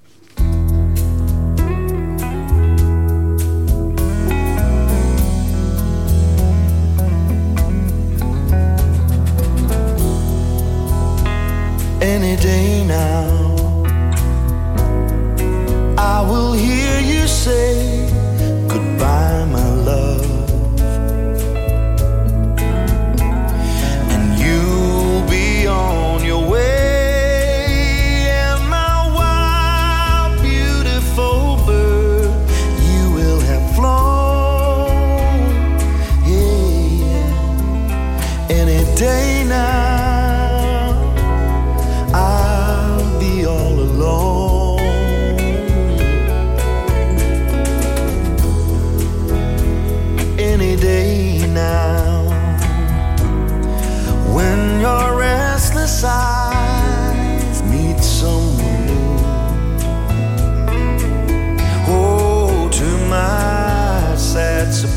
Any day now I will hear you say goodbye my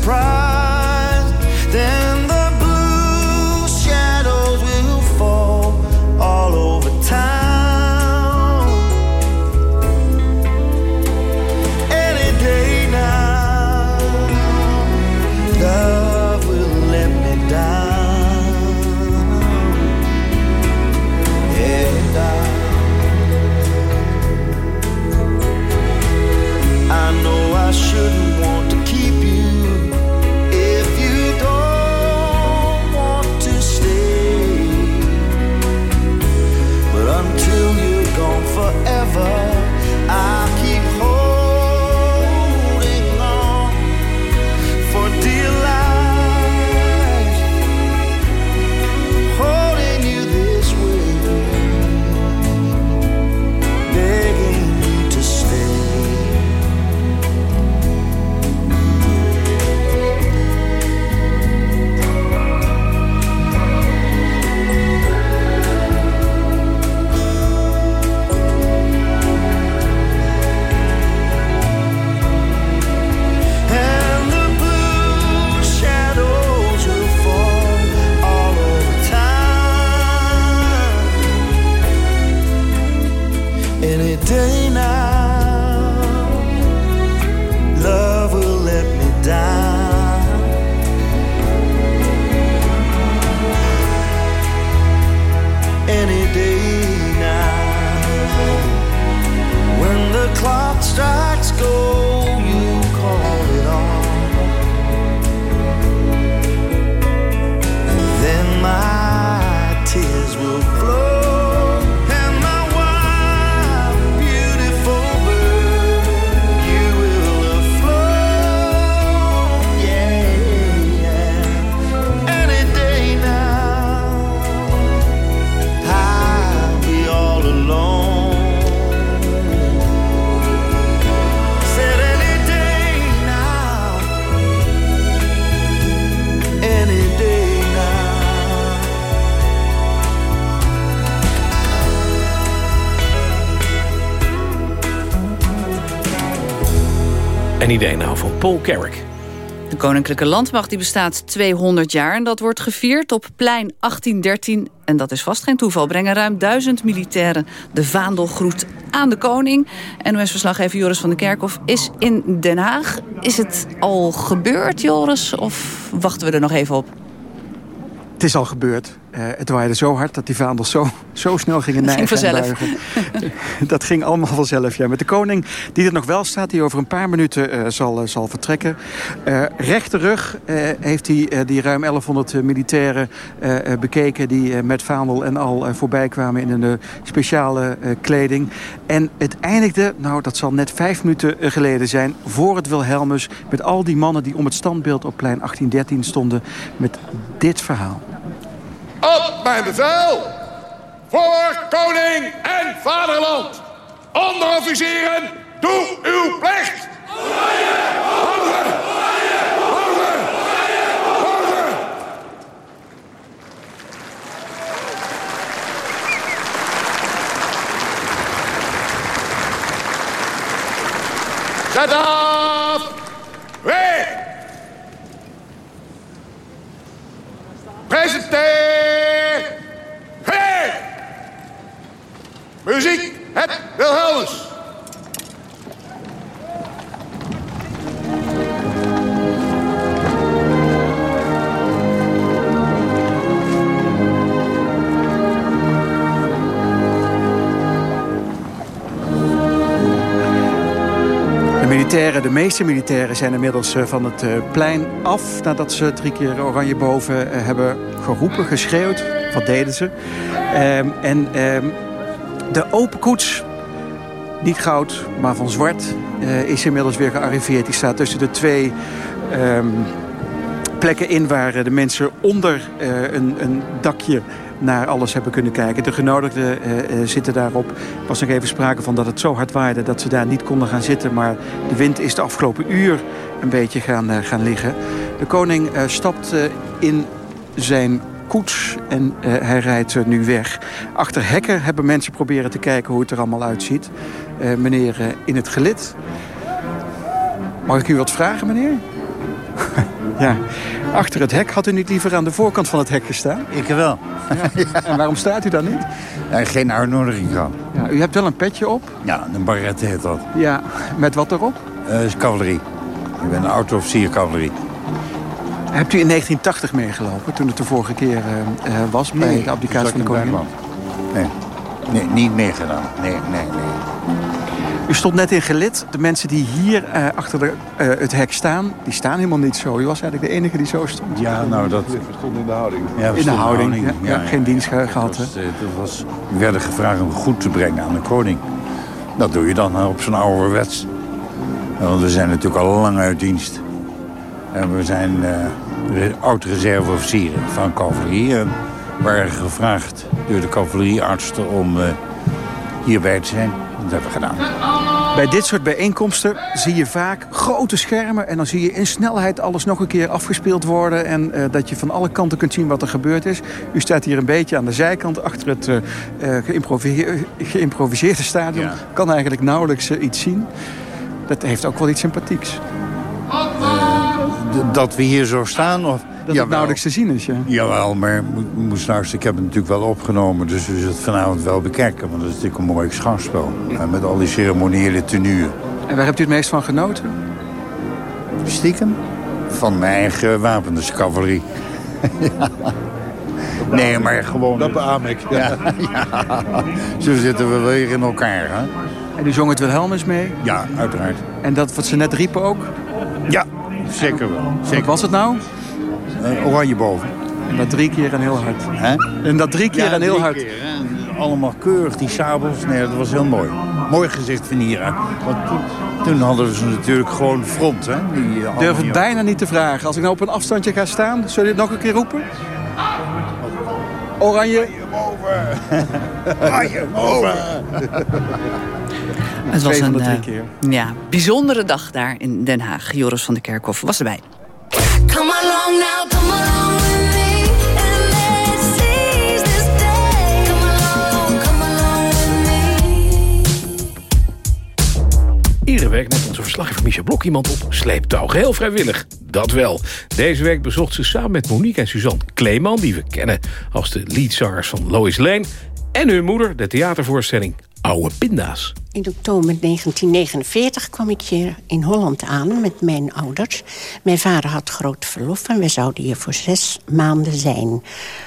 surprise, Een idee nou van Paul Carrick. De Koninklijke Landmacht die bestaat 200 jaar... en dat wordt gevierd op plein 1813. En dat is vast geen toeval. Brengen ruim duizend militairen de vaandelgroet aan de koning. NOS-verslaggever Joris van den Kerkhof is in Den Haag. Is het al gebeurd, Joris? Of wachten we er nog even op? Het is al gebeurd. Eh, het waaide zo hard dat die vaandels zo, zo snel gingen [laughs] Dat ging neigen vanzelf. [laughs] dat ging allemaal vanzelf, ja. Met de koning, die er nog wel staat... die over een paar minuten eh, zal, eh, zal vertrekken. Eh rechte rug eh, heeft hij die ruim 1100 eh, militairen bekeken... die met vaandel en al voorbij kwamen in een speciale kleding. En het eindigde, nou dat zal net vijf minuten geleden zijn... voor het Wilhelmus, met al die mannen die om het standbeeld op plein 1813 stonden... met dit verhaal. Op mijn bevel! Voor koning en vaderland! Onderofficieren, doe uw plicht! Hoger! Hoger! Zet af! Weg! Presenteer! Muziek, het Wilhelmus! De meeste militairen zijn inmiddels eh, van het eh, plein af... nadat ze drie keer oranje boven eh, hebben geroepen, geschreeuwd. Wat deden ze? Ehm, en ehm, de open koets, niet goud, maar van zwart... is inmiddels weer gearriveerd. Die staat tussen de twee ehm, plekken in... waar de mensen onder een, een dakje naar alles hebben kunnen kijken. De genodigden eh, eh, zitten daarop. Er was nog even sprake van dat het zo hard waaide dat ze daar niet konden gaan zitten. Maar de wind is de afgelopen uur een beetje gaan, eh, gaan liggen. De koning stapt in zijn koets en hij rijdt nu weg. Achter hekken hebben mensen proberen te kijken hoe het er allemaal uitziet. Meneer in het gelid. Mag ik u wat vragen, meneer? [laughs] ja. Achter het hek had u niet liever aan de voorkant van het hek gestaan? Ik wel. [laughs] En waarom staat u dan niet? Ja, geen uitnodiging gehad. Ja, u hebt wel een petje op. Ja, een baret heet dat. Ja, met wat erop? Eh is cavalerie. Ik ben een auto-officier cavalerie. Hebt u in 1980 meegelopen, toen het de vorige keer eh, eh, was... bij de abdicatie van de koningin? Nee. nee, niet meegedaan. Nee, nee, nee. U stond net in gelid. De mensen die hier eh, achter de, eh, het hek staan, die staan helemaal niet zo. U was eigenlijk de enige die zo stond. Ja, nou dat... stond in de houding. Ja, we in de houding. Ja, ja, geen dienst ge- gehad. hè? was, eh, dat was, we werden gevraagd om goed te brengen aan de koning. Dat doe je dan op zo'n ouderwets. Want we zijn natuurlijk al lang uit dienst. En we zijn eh, re- oud-reserveofficieren van cavalerie. En waren gevraagd door de cavalerieartsen om eh, hierbij te zijn. Dat hebben we gedaan. Bij dit soort bijeenkomsten zie je vaak grote schermen... en dan zie je in snelheid alles nog een keer afgespeeld worden... en eh, dat je van alle kanten kunt zien wat er gebeurd is. U staat hier een beetje aan de zijkant achter het eh, eh, geïmproviseerde, geïmproviseerde stadion. Kan eigenlijk nauwelijks iets zien. Dat heeft ook wel iets sympathieks. Dat we hier zo staan? Of? Dat het nauwelijks te zien is, ja. Jawel, maar mo- moest straks, ik heb het natuurlijk wel opgenomen, dus we zullen het vanavond wel bekijken. Want dat is natuurlijk een mooi schouwspel. Met al die ceremoniële tenuren. En waar hebt u het meest van genoten? Stiekem? Van mijn eigen wapen, cavalerie. [laughs] Ja. Nee, maar gewoon... Dat beaam ik. Ja, ja. Zo zitten we weer in elkaar, hè? En u zong het Wilhelmus mee? Ja, uiteraard. En dat wat ze net riepen ook? Ja, zeker wel. Zeker. Wat was het nou? Oranje boven. En dat drie keer en heel hard. Hè? En dat drie keer Ja, en heel drie hard. keer, hè. Allemaal keurig, die sabels. Nee, dat was heel mooi. Mooi gezicht van hier. hè. Want toen, toen hadden ze natuurlijk gewoon front, hè? Die, eh, Durf het bijna niet te vragen. Als ik nou op een afstandje ga staan, zul je het nog een keer roepen? Oranje. Oranje boven. Het was een eh, ja, bijzondere dag daar in Den Haag. Joris van der Kerkhoff was erbij. Verslaggever Michel Blok iemand op sleeptouw. Geheel vrijwillig, dat wel. Deze week bezocht ze samen met Monique en Suzanne Kleeman... die we kennen als de leadzangers van Lois Lane... en hun moeder, de theatervoorstelling Oude Pinda's. In oktober 1949 kwam ik hier in Holland aan met mijn ouders. Mijn vader had groot verlof en we zouden hier voor zes maanden zijn.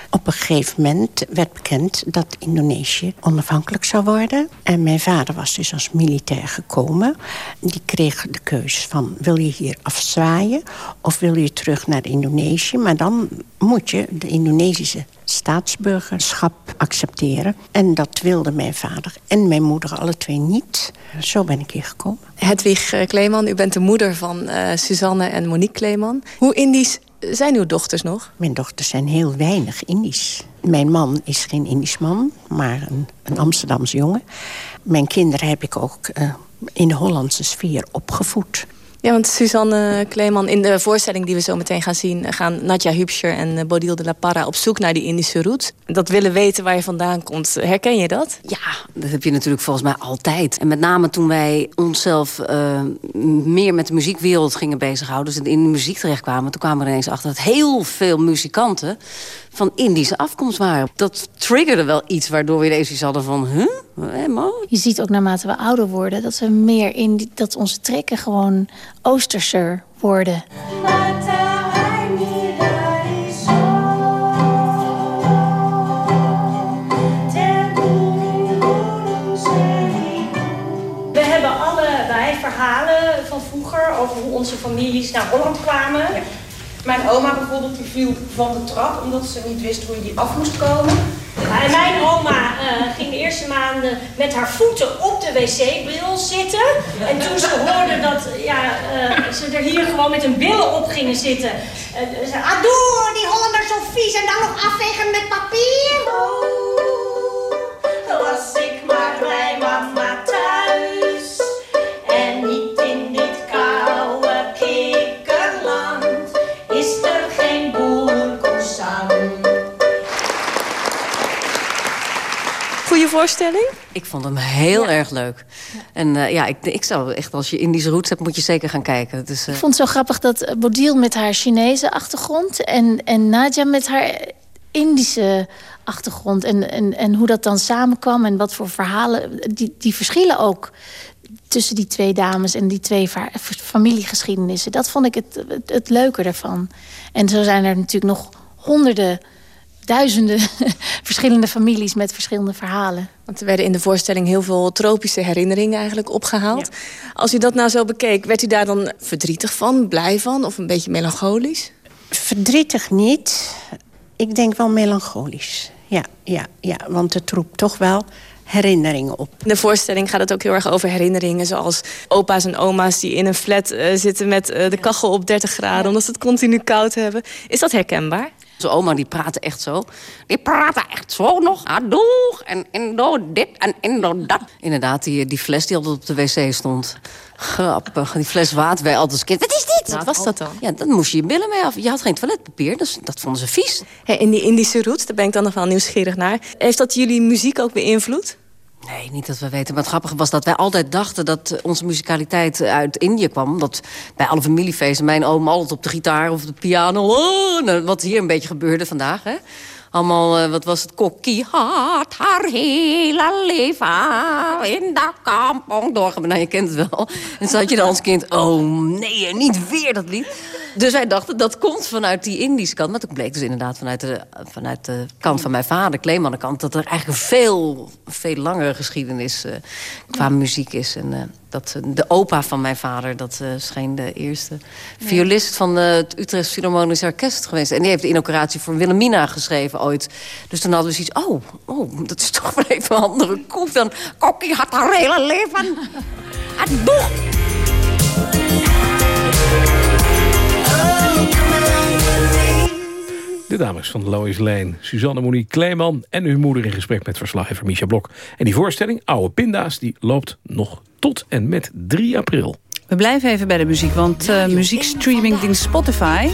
Op een gegeven moment werd bekend dat Indonesië onafhankelijk zou worden. En mijn vader was dus als militair gekomen. Die kreeg de keus van wil je hier afzwaaien of wil je terug naar Indonesië. Maar dan moet je de Indonesische staatsburgerschap accepteren. En dat wilde mijn vader en mijn moeder alle twee niet. Zo ben ik hier gekomen. Hedwig eh, Kleeman, u bent de moeder van eh, Suzanne en Monique Kleeman. Hoe Indisch zijn uw dochters nog? Mijn dochters zijn heel weinig Indisch. Mijn man is geen Indisch man, maar een, een Amsterdamse jongen. Mijn kinderen heb ik ook eh, in de Hollandse sfeer opgevoed. Ja, want Suzanne Kleeman, in de voorstelling die we zo meteen gaan zien... gaan Nadja Hübscher en eh, Bodil de la Parra op zoek naar die Indische roots. Dat willen weten waar je vandaan komt. Herken je dat? Ja, dat heb je natuurlijk volgens mij altijd. En met name toen wij onszelf eh, meer met de muziekwereld gingen bezighouden... dus in de muziek terechtkwamen... toen kwamen we ineens achter dat heel veel muzikanten... van Indische afkomst waren. Dat triggerde wel iets waardoor we ineens iets hadden van... Huh? Je ziet ook naarmate we ouder worden dat we meer in die- dat onze trekken gewoon oosterser worden. We hebben allebei verhalen van vroeger families naar Holland kwamen. Mijn oma bijvoorbeeld die viel van de trap omdat ze niet wist hoe je die af moest komen. En mijn oma eh, ging de eerste maanden met haar voeten op de wc-bril zitten. En toen ze hoorde dat ja, eh, ze er hier gewoon met hun billen op gingen zitten. Uh, ze ah, doe, die Hollanders zo vies en dan nog afvegen met papier. Oh, was ik maar bij mama voorstelling? Ik vond hem heel erg leuk. En eh, ja, ik, ik zou echt, als je Indische roots hebt, moet je zeker gaan kijken. Dus, eh, Ik vond het zo grappig dat eh, Bodil met haar Chinese achtergrond... en, en Nadia met haar Indische achtergrond... En, en, en hoe dat dan samenkwam en wat voor verhalen... die, die verschillen ook tussen die twee dames en die twee familiegeschiedenissen. Dat vond ik het, het, het leuke ervan. En zo zijn er natuurlijk nog honderden, duizenden [laughs] verschillende families... met verschillende verhalen. Want er werden in de voorstelling heel veel tropische herinneringen eigenlijk opgehaald. Als u dat nou zo bekeek, werd u daar dan verdrietig van, blij van of een beetje melancholisch? Verdrietig niet. Ik denk wel melancholisch. Ja, ja, ja, want het roept toch wel herinneringen op. In de voorstelling gaat het ook heel erg over herinneringen... zoals opa's en oma's die in een flat eh, zitten met eh, de kachel op 30 graden... omdat ze het continu koud hebben. Is dat herkenbaar? Zijn oma die praatte echt zo. Die praatte echt zo nog. Adoeg en indo dit en indo dat. Inderdaad, die, die fles die altijd op de wc stond. Grappig. Die fles water bij altijd als kind. Wat is dit? Wat was dat dan? Ja, dan moest je je billen mee af. Je had geen toiletpapier, dus dat vonden ze vies. Hey, in die Indische roots, daar ben ik dan nog wel nieuwsgierig naar. Heeft dat jullie muziek ook beïnvloed? Nee, niet dat we weten. Maar het grappige was dat wij altijd dachten dat eh, onze muzikaliteit uit Indië kwam. Omdat bij alle familiefeesten mijn oom altijd op de gitaar of de piano... Oh, nou, wat hier een beetje gebeurde vandaag, hè. Allemaal, eh, wat was het, kokkie had haar hele leven in de kampong doorgebracht. Nou, je kent het wel. En zat je dan als kind, oh nee, niet weer dat lied. Dus wij dachten, dat komt vanuit die Indische kant. Maar toen bleek dus inderdaad vanuit de, vanuit de kant van mijn vader, Kleeman, kant... dat er eigenlijk een veel, veel langere geschiedenis eh, qua muziek is. En eh, dat eh, de opa van mijn vader, dat eh, scheen de eerste violist van het Utrecht Philharmonisch Orkest geweest. En die heeft de inauguratie voor Wilhelmina geschreven ooit. Dus toen hadden we zoiets, oh, oh dat is toch wel even een andere koek dan... Kokkie had haar hele leven. [laughs] Adoe! De dames van Lois Lane, Suzanne Monique Kleeman... en uw moeder in gesprek met verslaggever Misha Blok. En die voorstelling, Oude Pinda's, die loopt nog tot en met 3 april. We blijven even bij de muziek, want uh, muziekstreamingdienst Spotify...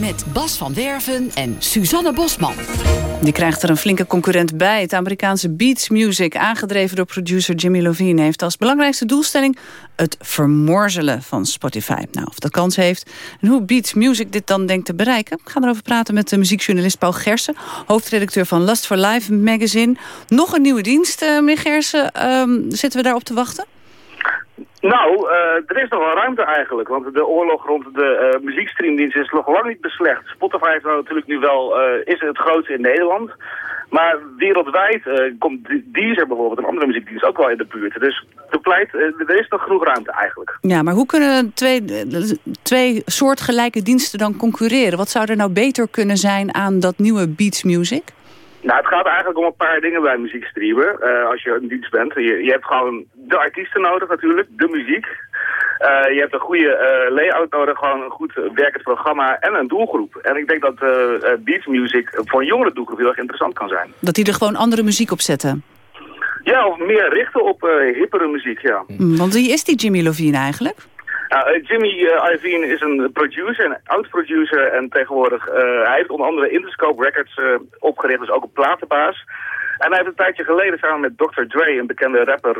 Met Bas van Werven en Suzanne Bosman. Die krijgt er een flinke concurrent bij. Het Amerikaanse Beats Music, aangedreven door producer Jimmy Lovine... heeft als belangrijkste doelstelling het vermorzelen van Spotify. Nou, of dat kans heeft en hoe Beats Music dit dan denkt te bereiken... ik ga erover praten met de muziekjournalist Paul Gersen... hoofdredacteur van Lust for Life magazine. Nog een nieuwe dienst, uh, meneer Gersen. Um, zitten we daarop te wachten? Nou, uh, er is nog wel ruimte eigenlijk, want de oorlog rond de uh, muziekstreamdienst is nog lang niet beslecht. Spotify is nou natuurlijk nu wel, uh, is het grootste in Nederland, maar wereldwijd komt Deezer bijvoorbeeld, een andere muziekdienst, ook wel in de buurt. Dus de pleit, er is nog genoeg ruimte eigenlijk. Ja, maar hoe kunnen twee, twee soortgelijke diensten dan concurreren? Wat zou er nou beter kunnen zijn aan dat nieuwe Beats Music? Nou, het gaat eigenlijk om een paar dingen bij muziekstreamen. Uh, als je een dienst bent. Je, je hebt gewoon de artiesten nodig natuurlijk, de muziek. Uh, je hebt een goede uh, layout nodig, gewoon een goed werkend programma en een doelgroep. En ik denk dat Beats Music voor een jongere doelgroep heel erg interessant kan zijn. Dat die er gewoon andere muziek op zetten? Ja, of meer richten op hippere muziek, ja. Mm, want wie is die Jimmy Lovine eigenlijk? Nou, Jimmy uh, Iovine is een producer, een oud-producer en tegenwoordig, uh, hij heeft onder andere Interscope Records opgericht, dus ook een platenbaas. En hij heeft een tijdje geleden samen met Dr. Dre, een bekende rapper,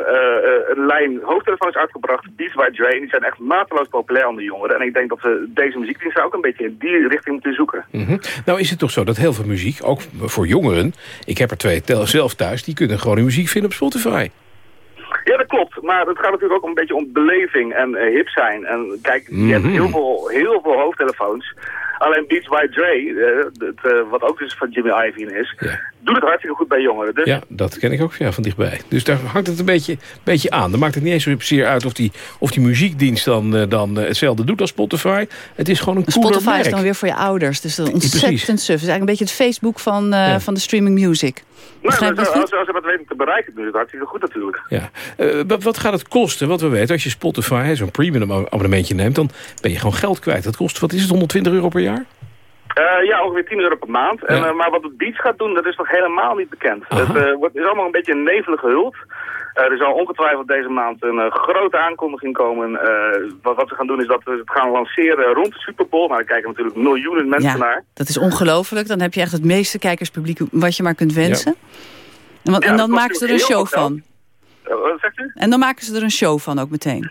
een lijn hoofdtelefoons uitgebracht, Beats by Dre. En die zijn echt mateloos populair onder jongeren. En ik denk dat we deze muziekdiensten ook een beetje in die richting moeten zoeken. -hmm. Nou is het toch zo dat heel veel muziek, ook voor jongeren, ik heb er twee zelf thuis, die kunnen gewoon hun muziek vinden op Spotify. Maar het gaat natuurlijk ook een beetje om beleving en uh, hip zijn. En kijk, je mm -hmm. hebt heel veel, heel veel hoofdtelefoons. Alleen Beats by Dre, uh, het, uh, wat ook dus van Jimmy Iovine is. Doet het hartstikke goed bij jongeren. Dus Ja, dat ken ik ook ja, van dichtbij. Dus daar hangt het een beetje, beetje aan. Dan maakt het niet eens zozeer uit of die, of die muziekdienst dan, eh, dan eh, hetzelfde doet als Spotify. Het is gewoon een cooler Spotify is dan weer voor je ouders. Dus dat is precies. ontzettend suf. Het is eigenlijk een beetje het Facebook van, eh, van de streaming music. nou, als, als, dat weten te bereiken, dan is het hartstikke goed natuurlijk. Ja. Eh, wat- wat gaat het kosten? Wat we weten, als je Spotify, zo'n premium abonnementje neemt... dan ben je gewoon geld kwijt. Dat kost, wat is het, 120 euro per jaar? Eh, ja, ongeveer 10 euro per maand. En, eh, maar wat het Beats gaat doen, dat is nog helemaal niet bekend. Het eh, wordt, is allemaal een beetje een nevelig gehuld. Eh, er zal ongetwijfeld deze maand een grote aankondiging komen. Wat, wat ze gaan doen is dat we het gaan lanceren rond de Super Bowl. Maar daar kijken natuurlijk miljoenen mensen Ja, naar. dat is ongelooflijk. Dan heb je echt het meeste kijkerspubliek wat je maar kunt wensen. En, wat, en dan maken ze er een show van. Wat zegt u? En dan maken ze er een show van ook meteen.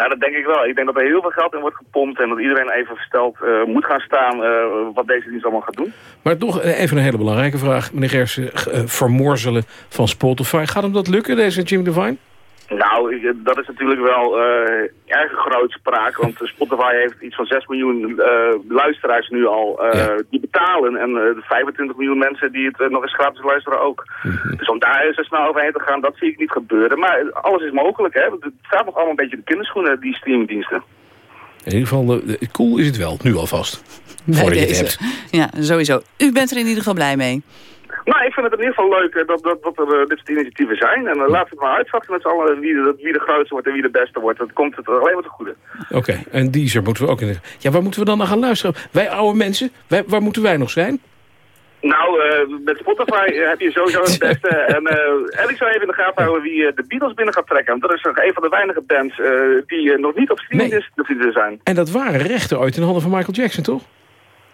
Nou, dat denk ik wel. Ik denk dat er heel veel geld in wordt gepompt en dat iedereen even versteld eh, moet gaan staan eh, wat deze dienst allemaal gaat doen. Maar toch eh, even een hele belangrijke vraag. Meneer Gersen, vermorzelen van Spotify. Gaat hem dat lukken, deze Jim Devine? Nou, ik- dat is natuurlijk wel eh erg grootspraak, want Spotify heeft iets van 6 miljoen eh, luisteraars nu al eh, die betalen. En eh, de 25 miljoen mensen die het nog eens gratis luisteren ook. Dus om daar zo snel overheen te gaan, dat zie ik niet gebeuren. Maar alles is mogelijk, hè. Het staat nog allemaal een beetje de kinderschoenen, die streamingdiensten. In ieder geval, cool is het wel, nu alvast. Bij het deze. hebt. Ja, sowieso. U bent er in ieder geval blij mee. Nou, ik vind het in ieder geval leuk eh, dat, dat, dat er eh, dit soort initiatieven zijn. En uh, laten we het maar uitvatten met z'n allen wie de, wie de grootste wordt en wie de beste wordt. Dat komt het alleen maar te goede. Oké, en Deezer moeten we ook in. Ja, waar moeten we dan naar gaan luisteren? Wij oude mensen, wij, waar moeten wij nog zijn? Nou, eh, met Spotify eh, heb je sowieso het beste. [laughs] en, eh, en ik zou even in de gaten houden wie eh, de Beatles binnen gaat trekken. Want dat is nog een van de weinige bands eh, die eh, nog niet op streaming is zijn. En dat waren rechten ooit in handen van Michael Jackson, toch?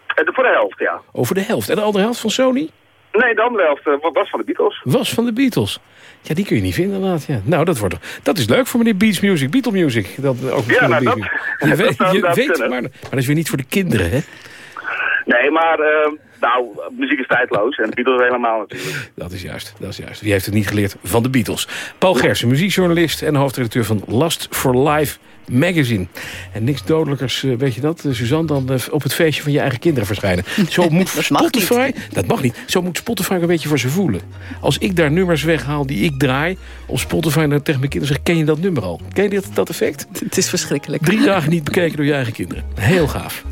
Eh, de- voor de helft, ja. Over de helft. En de andere helft van Sony? Nee, de andere helft eh, was van de Beatles. Was van de Beatles. Ja, die kun je niet vinden inderdaad. Ja. Nou, dat, wordt, dat is leuk voor meneer Beats Music, Beatle Music. Dat, ook misschien nou, dat-. Je [laughs] dat weet, je weet maar, maar dat is weer niet voor de kinderen, hè? Nee, maar eh, nou, muziek is tijdloos. En de Beatles helemaal natuurlijk. Dat is juist, dat is juist. Wie heeft het niet geleerd van de Beatles? Paul Gersen, muziekjournalist en hoofdredacteur van Last for Life magazine. En niks dodelijkers, eh, weet je dat, eh, Suzanne, dan eh, op het feestje van je eigen kinderen verschijnen. Zo [laughs] moet Spotify, dat mag niet, zo moet Spotify een beetje voor ze voelen. Als ik daar nummers weghaal die ik draai op Spotify en dan tegen mijn kinderen zeg, ken je dat nummer al? Ken je dat, dat effect? [laughs] Het is verschrikkelijk. Drie dagen niet bekeken door je eigen kinderen. Heel gaaf.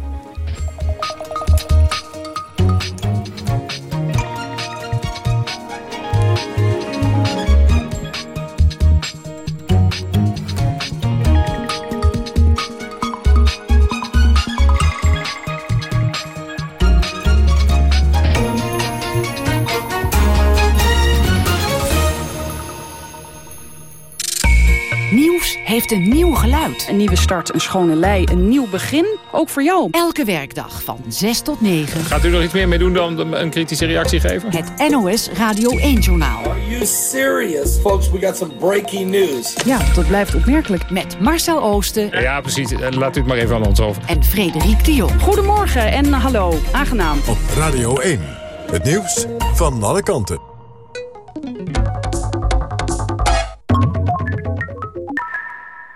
Heeft een nieuw geluid. Een nieuwe start, een schone lei, een nieuw begin. Ook voor jou. Elke werkdag van 6 tot 9. Gaat u nog iets meer mee doen dan een kritische reactie geven? Het NOS Radio 1-journaal. Are you serious? Folks, we got some breaking news. Ja, dat blijft opmerkelijk. Met Marcel Oosten Ja, precies. Eh, Laat u het maar even aan ons over. en Frederik de Jong. Goedemorgen en hallo. Aangenaam. Op Radio 1. Het nieuws van alle kanten.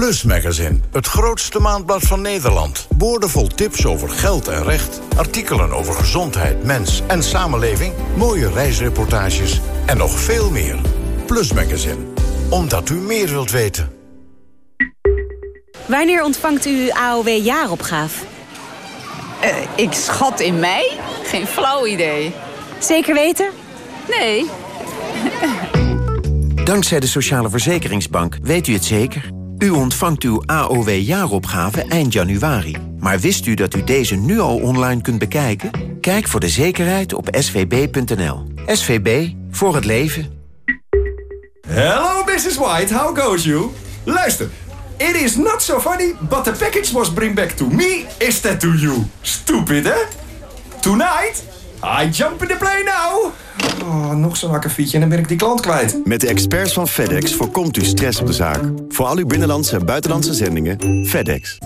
Plus Magazine, het grootste maandblad van Nederland. Boordevol tips over geld en recht, artikelen over gezondheid, mens en samenleving, mooie reisreportages en nog veel meer. Plus Magazine, omdat u meer wilt weten. Wanneer ontvangt u AOW-jaaropgave? Eh, ik schat in mei? Geen flauw idee. Zeker weten? Nee. Dankzij de Sociale Verzekeringsbank weet u het zeker. U ontvangt uw AOW-jaaropgave eind januari. Maar wist u dat u deze nu al online kunt bekijken? Kijk voor de zekerheid op svb.nl. SVB, voor het leven. Hello, Mrs. White. How goes you? Luister. It is not so funny, but the package was bring back to me instead to you. Stupid, hè? Tonight, I jump in the plane now! Oh, nog zo'n akkefietje en dan ben ik die klant kwijt. Met de experts van FedEx voorkomt u stress op de zaak. Voor al uw binnenlandse en buitenlandse zendingen, FedEx.